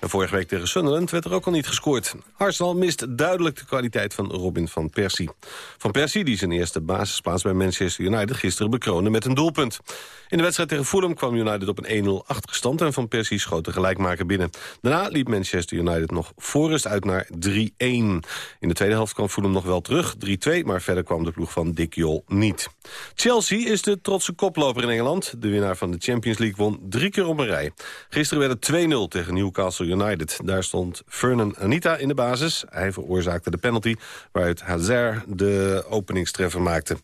En vorige week tegen Sunderland werd er ook al niet gescoord. Arsenal mist duidelijk de kwaliteit van Robin van Persie. Van Persie, die zijn eerste basisplaats bij Manchester United gisteren bekroonde met een doelpunt. In de wedstrijd tegen Fulham kwam United op een 1-0 achterstand... en Van Persie schoot de gelijkmaker binnen. Daarna liep Manchester United nog voorrust uit naar 3-1. In de tweede helft kwam Fulham nog wel terug, 3-2... maar verder kwam de ploeg van Dick Jol niet. Chelsea is de trotse koploper in Engeland. De winnaar van de Champions League won drie keer op een rij. Gisteren werd het 2-0 tegen Newcastle United. Daar stond Fernan Anita in de basis. Hij veroorzaakte de penalty waaruit Hazard de openingstreffer maakte.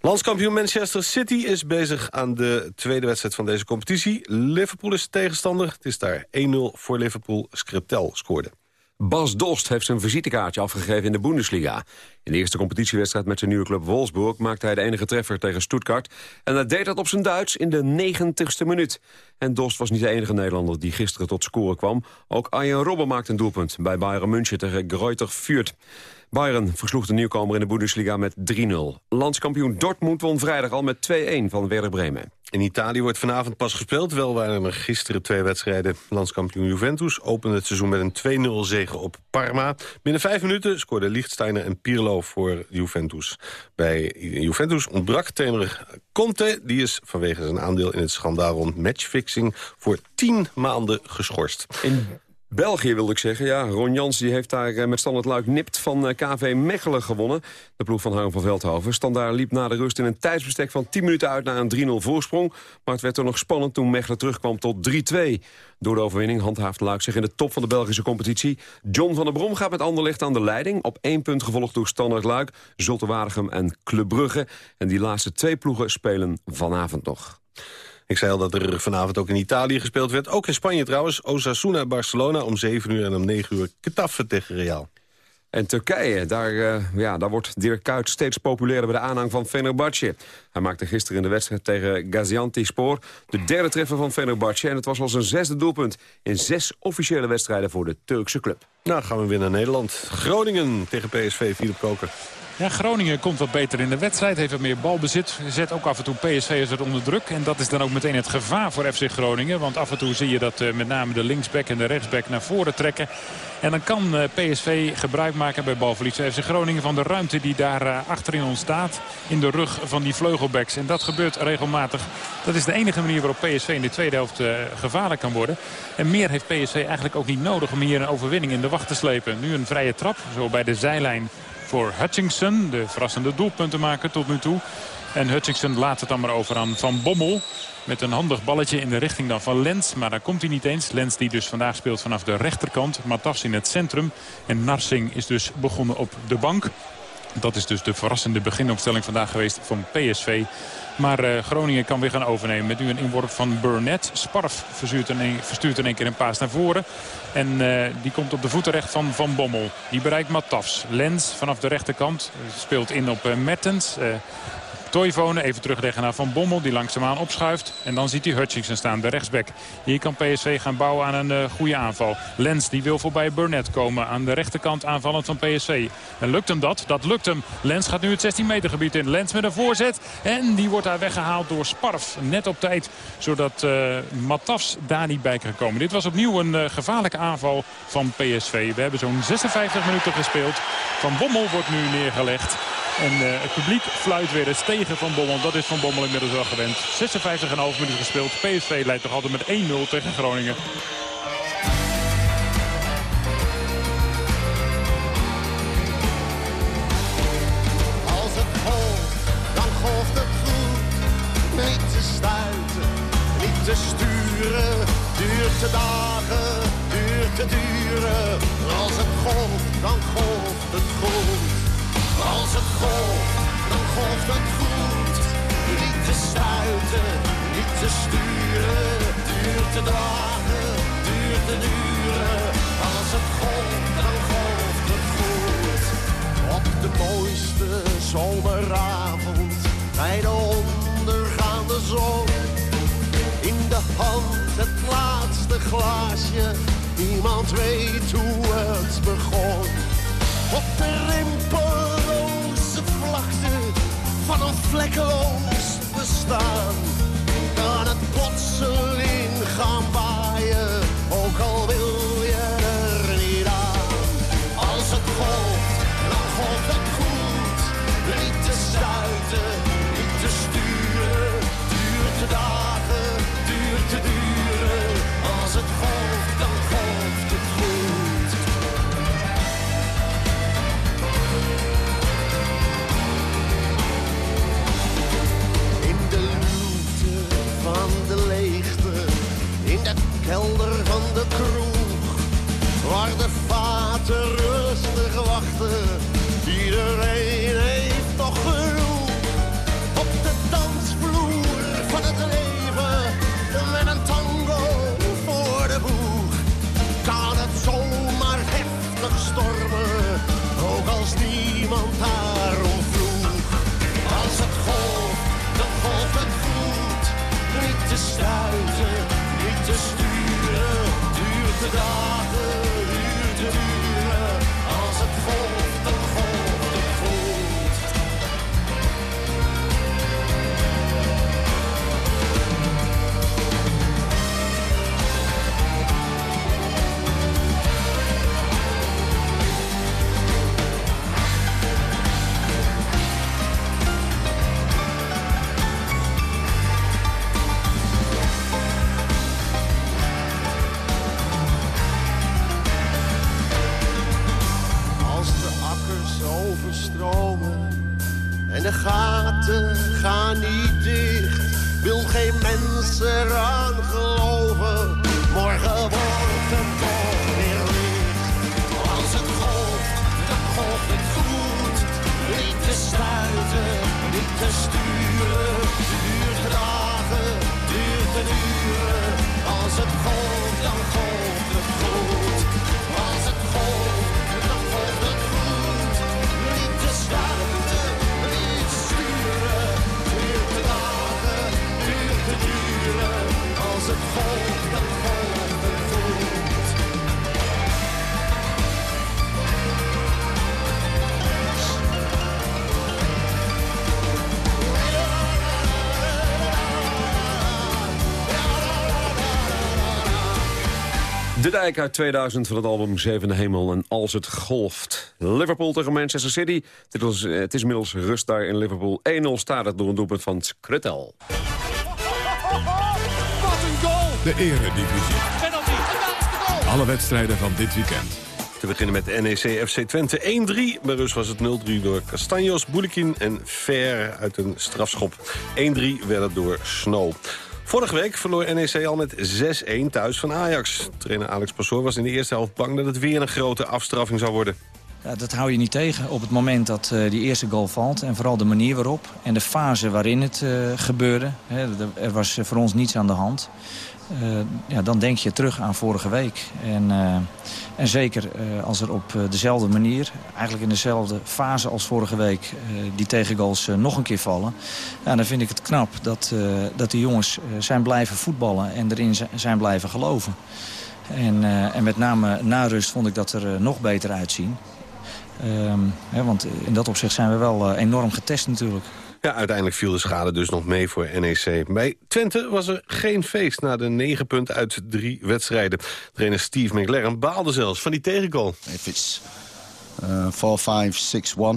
Landskampioen Manchester City is bezig aan de tweede wedstrijd van deze competitie. Liverpool is tegenstander. Het is daar 1-0 voor Liverpool. Scriptel scoorde.
Bas Dost heeft zijn visitekaartje afgegeven in de Bundesliga. In de eerste competitiewedstrijd met zijn nieuwe club Wolfsburg... maakte hij de enige treffer tegen Stuttgart. En hij deed dat op zijn Duits in de 90ste minuut. En Dost was niet de enige Nederlander die gisteren tot scoren kwam. Ook Arjen Robben maakte een doelpunt bij Bayern München tegen Greuther Fürth. Bayern versloeg de nieuwkomer in de Bundesliga met 3-0. Landskampioen Dortmund won vrijdag al met 2-1 van Werder Bremen.
In Italië wordt vanavond pas gespeeld. Wel waren er gisteren twee wedstrijden. Landskampioen Juventus opende het seizoen met een 2-0 zege op Parma. Binnen vijf minuten scoorden Lichtsteiner en Pirlo voor Juventus. Bij Juventus ontbrak trainer Conte. Die is vanwege zijn aandeel in het schandaal rond matchfixing... voor tien maanden geschorst.
In België wilde ik zeggen, ja. Ron Jans die heeft daar eh, met Standard Luik nipt van eh, KV Mechelen gewonnen. De ploeg van Harm van Veldhoven. Standaard liep na de rust in een tijdsbestek van 10 minuten uit naar een 3-0 voorsprong. Maar het werd er nog spannend toen Mechelen terugkwam tot 3-2. Door de overwinning handhaaft Luik zich in de top van de Belgische competitie. John van der Brom gaat met Anderlecht aan de leiding. Op één punt gevolgd door Standard Luik, Zulte Waregem en Club Brugge. En die laatste twee ploegen spelen vanavond nog.
Ik zei al dat er vanavond ook in Italië gespeeld werd. Ook in Spanje trouwens. Osasuna Barcelona om 7 uur en om 9 uur Getafe tegen Real.
En Turkije, daar, uh, ja, daar wordt Dirk Kuyt steeds populairder bij de aanhang van Fenerbahce. Hij maakte gisteren in de wedstrijd tegen Gaziantepspor de derde treffer van Fenerbahce. En het was al zijn zesde doelpunt in zes officiële wedstrijden voor de Turkse club.
Nou, gaan we weer naar Nederland. Groningen tegen PSV, Philip Koker.
Ja, Groningen komt wat beter in de wedstrijd. Heeft wat meer balbezit. Zet ook af en toe PSV onder druk. En dat is dan ook meteen het gevaar voor FC Groningen. Want af en toe zie je dat uh, met name de linksback en de rechtsback naar voren trekken. En dan kan uh, PSV gebruik maken bij balverlies FC Groningen van de ruimte die daar uh, achterin ontstaat. In de rug van die vleugelbacks. En dat gebeurt regelmatig. Dat is de enige manier waarop PSV in de tweede helft gevaarlijk kan worden. En meer heeft PSV eigenlijk ook niet nodig om hier een overwinning in de wacht te slepen. Nu een vrije trap, zo bij de zijlijn voor Hutchinson. De verrassende doelpunten maken tot nu toe. En Hutchinson laat het dan maar over aan Van Bommel. Met een handig balletje in de richting dan van Lens. Maar daar komt hij niet eens. Lens die dus vandaag speelt vanaf de rechterkant. Matafs in het centrum. En Narsing is dus begonnen op de bank. Dat is dus de verrassende beginopstelling vandaag geweest van PSV. Maar uh, Groningen kan weer gaan overnemen met nu een inworp van Burnett. Sparf verstuurt in verstuurt in één keer een paas naar voren. En uh, die komt op de voeten recht van Van Bommel. Die bereikt Matafs. Lens vanaf de rechterkant speelt in op uh, Mertens. Toivonen even terugleggen naar Van Bommel die langzaamaan opschuift. En dan ziet hij Hutchinson staan, de rechtsback. Hier kan PSV gaan bouwen aan een uh, goede aanval. Lens die wil voorbij Burnett komen aan de rechterkant aanvallend van PSV. En lukt hem dat? Dat lukt hem. Lens gaat nu het 16 meter gebied in. Lens met een voorzet en die wordt daar weggehaald door Sparf. Net op tijd zodat uh, Matafs daar niet bij kan komen. Dit was opnieuw een uh, gevaarlijke aanval van PSV. We hebben zo'n 56 minuten gespeeld. Van Bommel wordt nu neergelegd. En uh, het publiek fluit weer eens tegen Van Bommel. Dat is Van Bommel inmiddels wel gewend. 56,5 minuten gespeeld. PSV leidt toch altijd met 1-0 tegen Groningen.
Als het golft, dan golft het goed. Niet te stuiten, niet te sturen. Duurt te dagen, duurt te duren. Als het golft, dan golft het goed. Als het golft, dan golft het goed. Niet te stuiten, niet te sturen. Duurt te dagen, duurt te duren. Als het golft, dan golft het goed. Op de mooiste zomeravond, bij de ondergaande zon. In de hand het laatste glaasje, niemand weet hoe het begon. Op de rimpelloze van een vlekkeloos bestaan. Kan het plotseling gaan waaien, ook al wil kelder van de kroeg, waar de vaten de dagen, uren. Als het golft, De
Dijk uit 2000 van het album Zevende Hemel en Als het golft. Liverpool tegen Manchester City. Het is, het is inmiddels rust daar in Liverpool. 1-0 staat het door een doelpunt van Skrutel.
Wat een goal!
De Eredivisie.
Penalty. En daar is de goal!
Alle wedstrijden van dit weekend.
Te beginnen met NEC FC Twente 1-3. Bij rust was het 0-3 door Castanjos, Boulikin en Fer uit een strafschop. 1-3 werd het door Snow. Vorige week verloor NEC al met 6-1 thuis van Ajax. Trainer Alex Pastoor was in de eerste helft bang dat het weer een grote afstraffing zou worden.
Ja, dat hou je niet tegen op het moment dat uh, die eerste goal valt. En vooral de manier waarop en de fase waarin het uh, gebeurde. Er was voor ons niets aan de hand. Uh, ja, dan denk je terug aan vorige week. En, en zeker als er op dezelfde manier, eigenlijk in dezelfde fase als vorige week... die tegengoals nog een keer vallen. Ja, dan vind ik het knap dat, dat de jongens zijn blijven voetballen en erin zijn blijven geloven. En, en met name na rust vond ik dat er nog beter uitzien. Um, hè, want in dat opzicht zijn we wel enorm getest natuurlijk.
Ja, uiteindelijk viel de schade dus nog mee voor NEC. Bij Twente was er geen feest na de negen punten uit drie wedstrijden. Trainer Steve McLaren baalde zelfs van die tegengoal.
If it's 4-5-6-1, uh,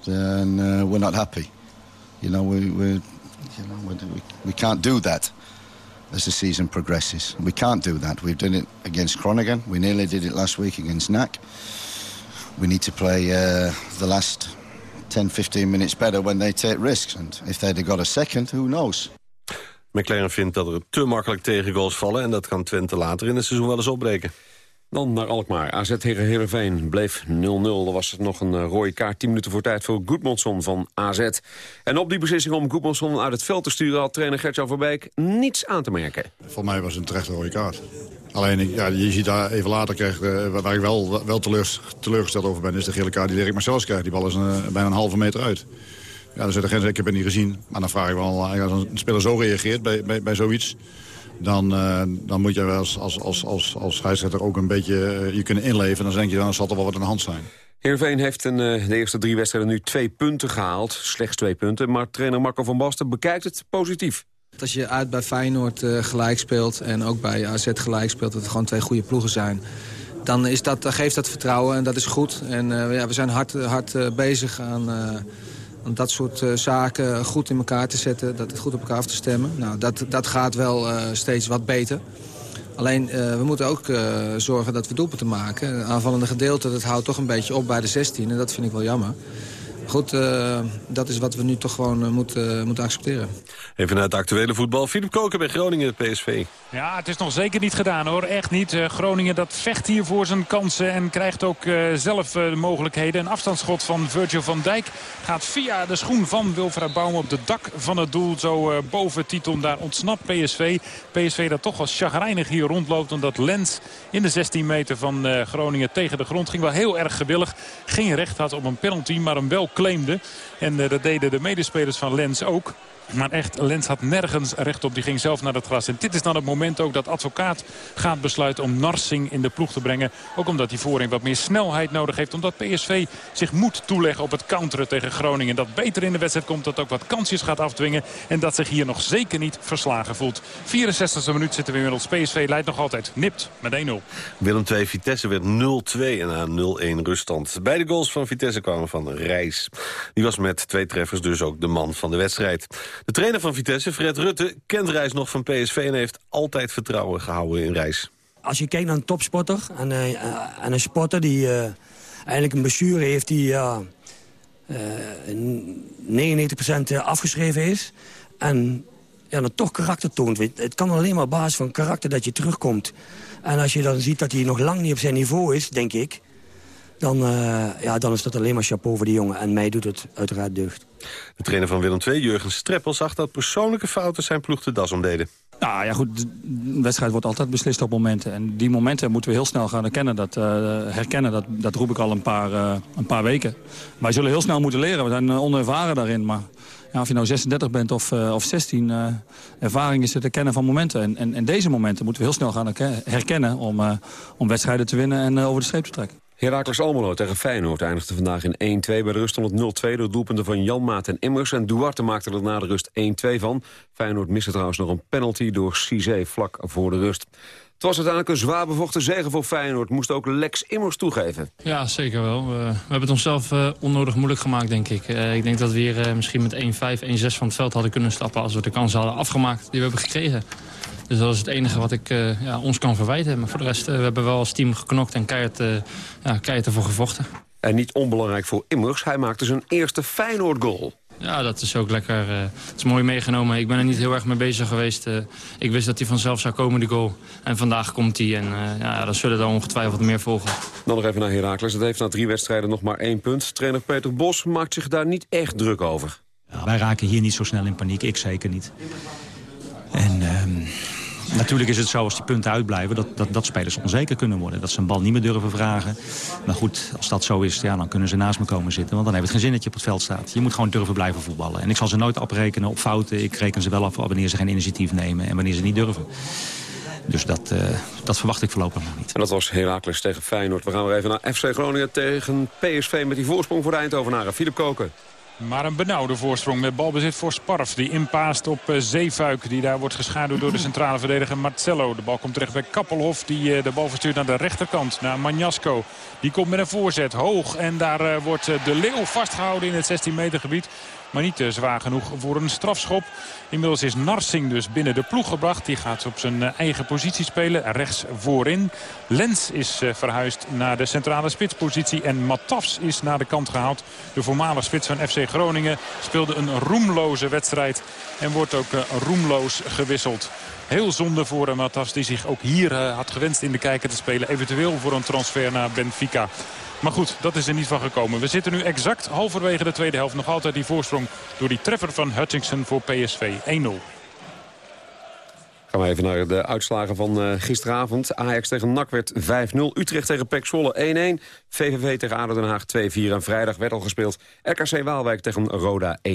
then uh, we're not happy. You know, we, we, you know, we, we can't do that as the season progresses. We can't do that. We've done it against Groningen. We nearly did it last week against NAC. we need to play uh, the last 10, 15 minutes better when they take risks. And if they'd got a second, who knows?
McLaren vindt dat er te makkelijk tegengoals vallen... en dat kan Twente later in het seizoen wel eens opbreken.
Dan naar Alkmaar. AZ tegen Heerenveen bleef 0-0. Er was nog een uh, rode kaart 10 minuten voor tijd voor Goedmondson van AZ. En op die beslissing om Goedmondson uit het veld te sturen... had trainer Gertjan Verbeek niets aan te merken.
Voor mij was het een terechte rode kaart. Alleen, ja, je ziet daar even later, kreeg, uh, waar ik wel, wel teleurgesteld over ben... is de gele kaart die Dirk Marcellus krijgt. Die bal is uh, bijna een halve meter uit. Ja, dan zit er geen, ik heb het niet gezien. Maar dan vraag ik wel, als een speler zo reageert bij, bij, bij zoiets dan, uh, dan moet je als, als, als, als, als scheidsrechter ook een beetje uh, je kunnen inleven. Dan denk je, dan zal er wel wat aan de hand zijn.
Heerenveen heeft in uh, de eerste drie wedstrijden nu twee punten gehaald. Slechts twee punten, maar trainer Marco van Basten bekijkt het positief.
Als je uit bij Feyenoord gelijk speelt en ook bij AZ gelijk speelt... dat het gewoon twee goede ploegen zijn... dan is dat, geeft dat vertrouwen en dat is goed. En ja, we zijn hard, hard bezig aan om dat soort uh, zaken goed in elkaar te zetten, dat het goed op elkaar af te stemmen. Nou, dat, dat gaat wel uh, steeds wat beter. Alleen, uh, we moeten ook zorgen dat we doelpunten maken. Het aanvallende gedeelte, dat houdt toch een beetje op bij de 16 en dat vind ik wel jammer. Goed, uh, dat is wat we nu toch gewoon uh, moeten, uh, moeten accepteren.
Even naar het actuele voetbal. Filip Koken bij Groningen, PSV.
Ja, het is nog zeker niet gedaan hoor. Echt niet. Groningen dat vecht hier voor zijn kansen en krijgt ook zelf de mogelijkheden. Een afstandsschot van Virgil van Dijk gaat via de schoen van Wilfred Baum op de dak van het doel. Zo boven Titon, daar ontsnapt PSV. PSV dat toch als chagrijnig hier rondloopt. Omdat Lens in de 16 meter van Groningen tegen de grond ging. Wel heel erg gewillig. Geen recht had op een penalty, maar hem wel claimde. En uh, dat deden de medespelers van Lens ook. Maar echt, Lens had nergens recht op. Die ging zelf naar het gras. En dit is dan het moment ook dat advocaat gaat besluiten om Narsing in de ploeg te brengen. Ook omdat hij voorin wat meer snelheid nodig heeft. Omdat PSV zich moet toeleggen op het counteren tegen Groningen. Dat beter in de wedstrijd komt. Dat ook wat kansjes gaat afdwingen. En dat zich hier nog zeker niet verslagen voelt. 64e minuut zitten we inmiddels. PSV leidt nog altijd. Nipt met 1-0.
Willem 2 Vitesse werd 0-2 en na 0-1 ruststand. Beide goals van Vitesse kwamen van Reis. Die was met twee treffers dus ook de man van de wedstrijd. De trainer van Vitesse, Fred Rutte, kent Reis nog van PSV... en heeft altijd vertrouwen gehouden in Reis.
Als je kijkt naar een topsporter en, uh, en een sporter die uh, eigenlijk een blessure heeft... die uh, 99% afgeschreven is en ja, dan toch karakter toont. Het kan alleen maar op basis van karakter dat je terugkomt. En als je dan ziet dat hij nog lang niet op zijn niveau is, denk ik... dan, ja, dan is dat alleen maar chapeau voor die jongen. En mij doet het uiteraard deugd.
De trainer van Willem II, Jurgen Streppel, zag dat persoonlijke fouten zijn ploeg de das omdeden.
Nou ja, goed, de wedstrijd wordt altijd beslist op momenten. En die momenten moeten we heel snel gaan herkennen. Dat, uh, herkennen, dat, dat roep ik al een paar, uh, een paar weken. Wij zullen heel snel moeten leren. We zijn uh, onervaren daarin. Maar ja, of je nou 36 bent of, of 16, ervaring is het herkennen van momenten. En, en, en, deze momenten moeten we heel snel gaan herkennen om, om wedstrijden te winnen en over de streep te trekken.
Heracles Almelo tegen Feyenoord eindigde vandaag in 1-2. Bij de rust stond het 0-2 door doelpunten van Jan Maat en Immers. En Duarte maakte er na de rust 1-2 van. Feyenoord miste trouwens nog een penalty door Cizé vlak voor de rust. Het was uiteindelijk een zwaar bevochten zegen voor Feyenoord. Moest ook Lex Immers toegeven.
Ja, zeker wel. we hebben het onszelf uh, onnodig moeilijk gemaakt, denk ik. Uh, ik denk dat we hier uh, misschien met 1-5, 1-6 van het veld hadden kunnen stappen... als we de kansen hadden afgemaakt die we hebben gekregen. Dus dat is het enige wat ik uh, ja, ons kan verwijten. Maar voor de rest, uh, we hebben wel als team geknokt en keihard, uh, ja, keihard ervoor gevochten.
En niet onbelangrijk voor Immers, hij maakte zijn eerste Feyenoord-goal.
Ja, dat is ook lekker. eh, het is mooi meegenomen. Ik ben er niet heel erg mee bezig geweest. Eh, ik wist dat hij vanzelf zou komen, die goal. En vandaag komt hij. En uh, ja, dan zullen er ongetwijfeld meer volgen.
Dan nog even naar Heracles. Het heeft na drie wedstrijden nog maar één punt. Trainer Peter Bos maakt zich daar niet echt druk over.
Ja, wij raken hier niet zo snel in paniek. Ik zeker niet. En... Uh, Natuurlijk is het zo als die punten uitblijven dat, dat, dat spelers onzeker kunnen worden. Dat ze een bal niet meer durven vragen. Maar goed, als dat zo is, ja, dan kunnen ze naast me komen zitten. Want dan heeft het geen zin dat je op het veld staat. Je moet gewoon durven blijven voetballen. En ik zal ze nooit afrekenen op fouten. Ik reken ze wel af wanneer ze geen initiatief nemen en wanneer ze niet durven. Dus dat, uh, dat verwacht ik voorlopig nog niet.
En dat was Heracles tegen Feyenoord. We gaan weer even naar FC Groningen tegen PSV met die voorsprong voor de Eindhovenaren. Filip Koken.
Maar een benauwde voorsprong met balbezit voor Sparf. Die inpaast op uh, Zeefuik. Die daar wordt geschaduwd door de centrale verdediger Marcello. De bal komt terecht bij Kappelhof. Die uh, de bal verstuurt naar de rechterkant. Naar Manjasko. Die komt met een voorzet hoog. En daar uh, wordt de Leeuw vastgehouden in het 16 meter gebied. Maar niet zwaar genoeg voor een strafschop. Inmiddels is Narsing dus binnen de ploeg gebracht. Die gaat op zijn eigen positie spelen. Rechts voorin. Lens is verhuisd naar de centrale spitspositie. En Matafs is naar de kant gehaald. De voormalige spits van FC Groningen speelde een roemloze wedstrijd. En wordt ook roemloos gewisseld. Heel zonde voor Matafs die zich ook hier had gewenst in de kijker te spelen. Eventueel voor een transfer naar Benfica. Maar goed, dat is er niet van gekomen. We zitten nu exact halverwege de tweede helft. Nog altijd die voorsprong door die treffer van Hutchinson voor PSV. 1-0.
Gaan we even naar de uitslagen van uh, gisteravond. Ajax tegen NAC werd 5-0. Utrecht tegen PEC Zwolle 1-1. VVV tegen ADO Den Haag 2-4. En vrijdag werd al gespeeld RKC Waalwijk tegen Roda 1-0.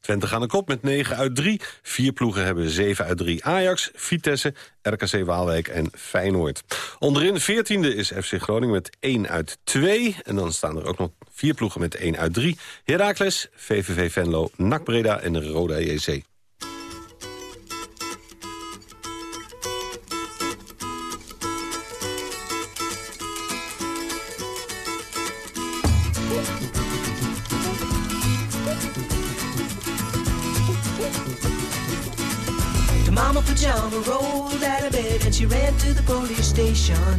Twente gaan de kop met 9 uit 3. Vier ploegen hebben 7 uit 3. Ajax, Vitesse, RKC Waalwijk en Feyenoord. Onderin 14e is FC Groningen met 1 uit 2. En dan staan er ook nog vier ploegen met 1 uit 3. Heracles, VVV Venlo, NAC Breda en Roda JC.
Station.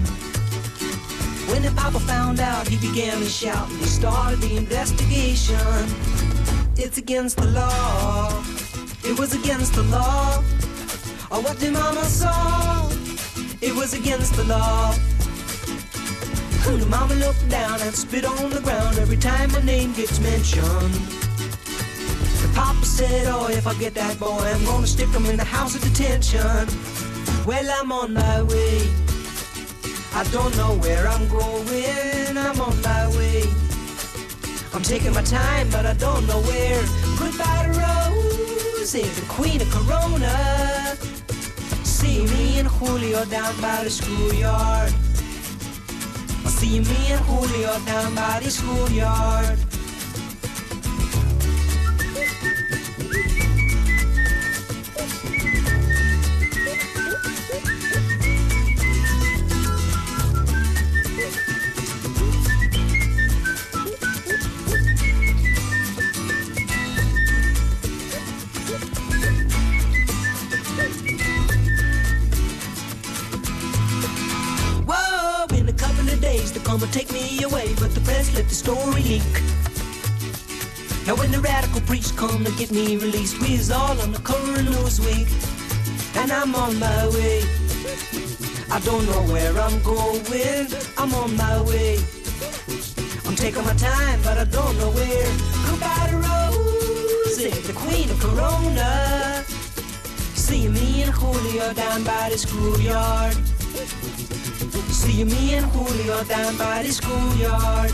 When the papa found out, he began to shout and he started the investigation. It's against the law. It was against the law. Or what the mama saw. It was against the law. The mama looked down and spit on the ground every time my name gets mentioned. The papa said, oh, if I get that boy, I'm gonna stick him in the house of detention. Well, I'm on my way. I don't know where I'm going. I'm on my way. I'm taking my time, but I don't know where. Goodbye Rose, the queen of Corona. See me and Julio down by the schoolyard. See me and Julio down by the schoolyard. Leak. Now when the radical priests come to get me released, we's all on the cover of Newsweek, and I'm on my way. I don't know where I'm going, I'm on my way. I'm taking my time, but I don't know where. Goodbye to Rosie, the queen of Corona. See me and Julio down by the schoolyard. See me and Julio down by the schoolyard.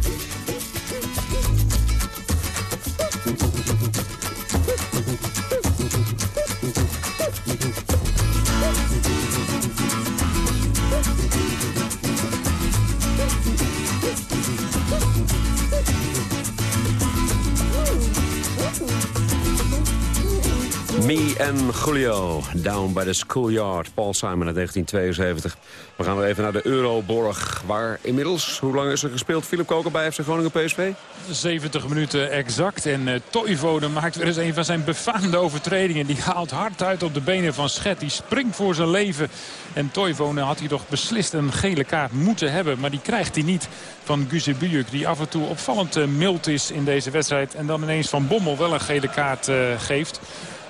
En Julio, Down by the Schoolyard. Paul Simon uit 1972. We gaan weer even naar de Euroborg. Waar inmiddels, hoe lang is er gespeeld, Philip Koker bij FC Groningen PSV?
70 minuten exact. En uh, Toivonen maakt weer eens een van zijn befaamde overtredingen. Die haalt hard uit op de benen van Schet. Die springt voor zijn leven. En Toivonen had hij toch beslist een gele kaart moeten hebben. Maar die krijgt hij niet van Guze Bujuk. Die af en toe opvallend uh, mild is in deze wedstrijd. En dan ineens van Bommel wel een gele kaart uh, geeft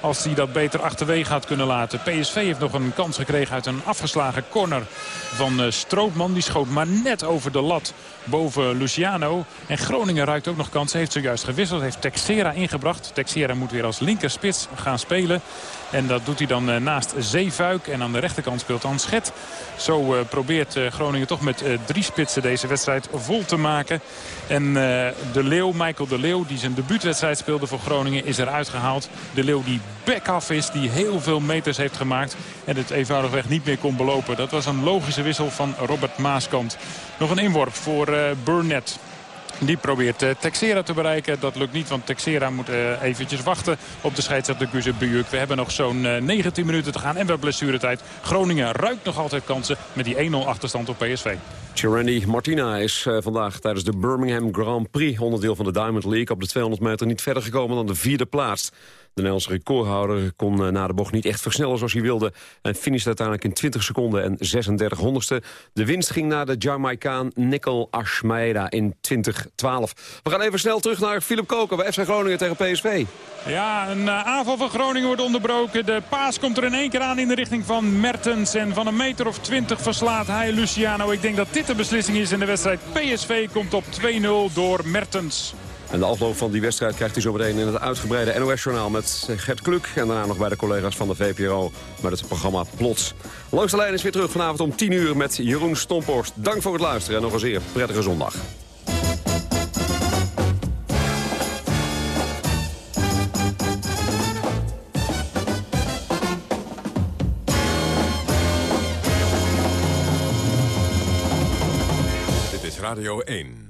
als hij dat beter achterwege had kunnen laten. PSV heeft nog een kans gekregen uit een afgeslagen corner van uh, Strootman. Die schoot maar net over de lat boven Luciano. En Groningen ruikt ook nog kansen. Heeft zojuist gewisseld. Heeft Texera ingebracht. Texera moet weer als linkerspits gaan spelen. En dat doet hij dan uh, naast Zeefuik. En aan de rechterkant speelt dan Schet. Zo uh, probeert uh, Groningen toch met drie spitsen deze wedstrijd vol te maken. En de Leeuw, Michael de Leeuw, die zijn debuutwedstrijd speelde voor Groningen, is eruit gehaald. De Leeuw die back-off is, die heel veel meters heeft gemaakt. En het eenvoudigweg niet meer kon belopen. Dat was een logische wissel van Robert Maaskant. Nog een inworp voor Burnett. Die probeert uh, Texera te bereiken. Dat lukt niet, want Texera moet uh, eventjes wachten op de scheidsrechter Guze Bujuk. We hebben nog zo'n uh, 19 minuten te gaan en we blessuretijd. Groningen ruikt nog altijd kansen met die 1-0 achterstand op PSV.
Chirandy Martina is vandaag tijdens de Birmingham Grand Prix... onderdeel van de Diamond League op de 200 meter niet verder gekomen dan de vierde plaats. De Nederlandse recordhouder kon uh, na de bocht niet echt versnellen zoals hij wilde... en finishte uiteindelijk in 20 seconden en 36 honderdste. De winst ging naar de Jamaicaan Nickel Ashmaeda in 2012. We gaan even snel terug naar Philip Koker bij FC Groningen tegen PSV.
Ja, een uh, aanval van Groningen wordt onderbroken. De paas komt er in één keer aan in de richting van Mertens. En van een meter of 20 verslaat hij Luciano. Ik denk dat dit de beslissing is in de wedstrijd. PSV komt op 2-0 door Mertens.
En de afloop van die wedstrijd krijgt u zo meteen in het uitgebreide NOS-journaal met Gert Kluk. En daarna nog bij de collega's van de VPRO met het programma Plots. Langs de lijn is weer terug vanavond om 10 uur met Jeroen Stomporst. Dank voor het luisteren en nog een zeer prettige zondag.
Dit is Radio 1.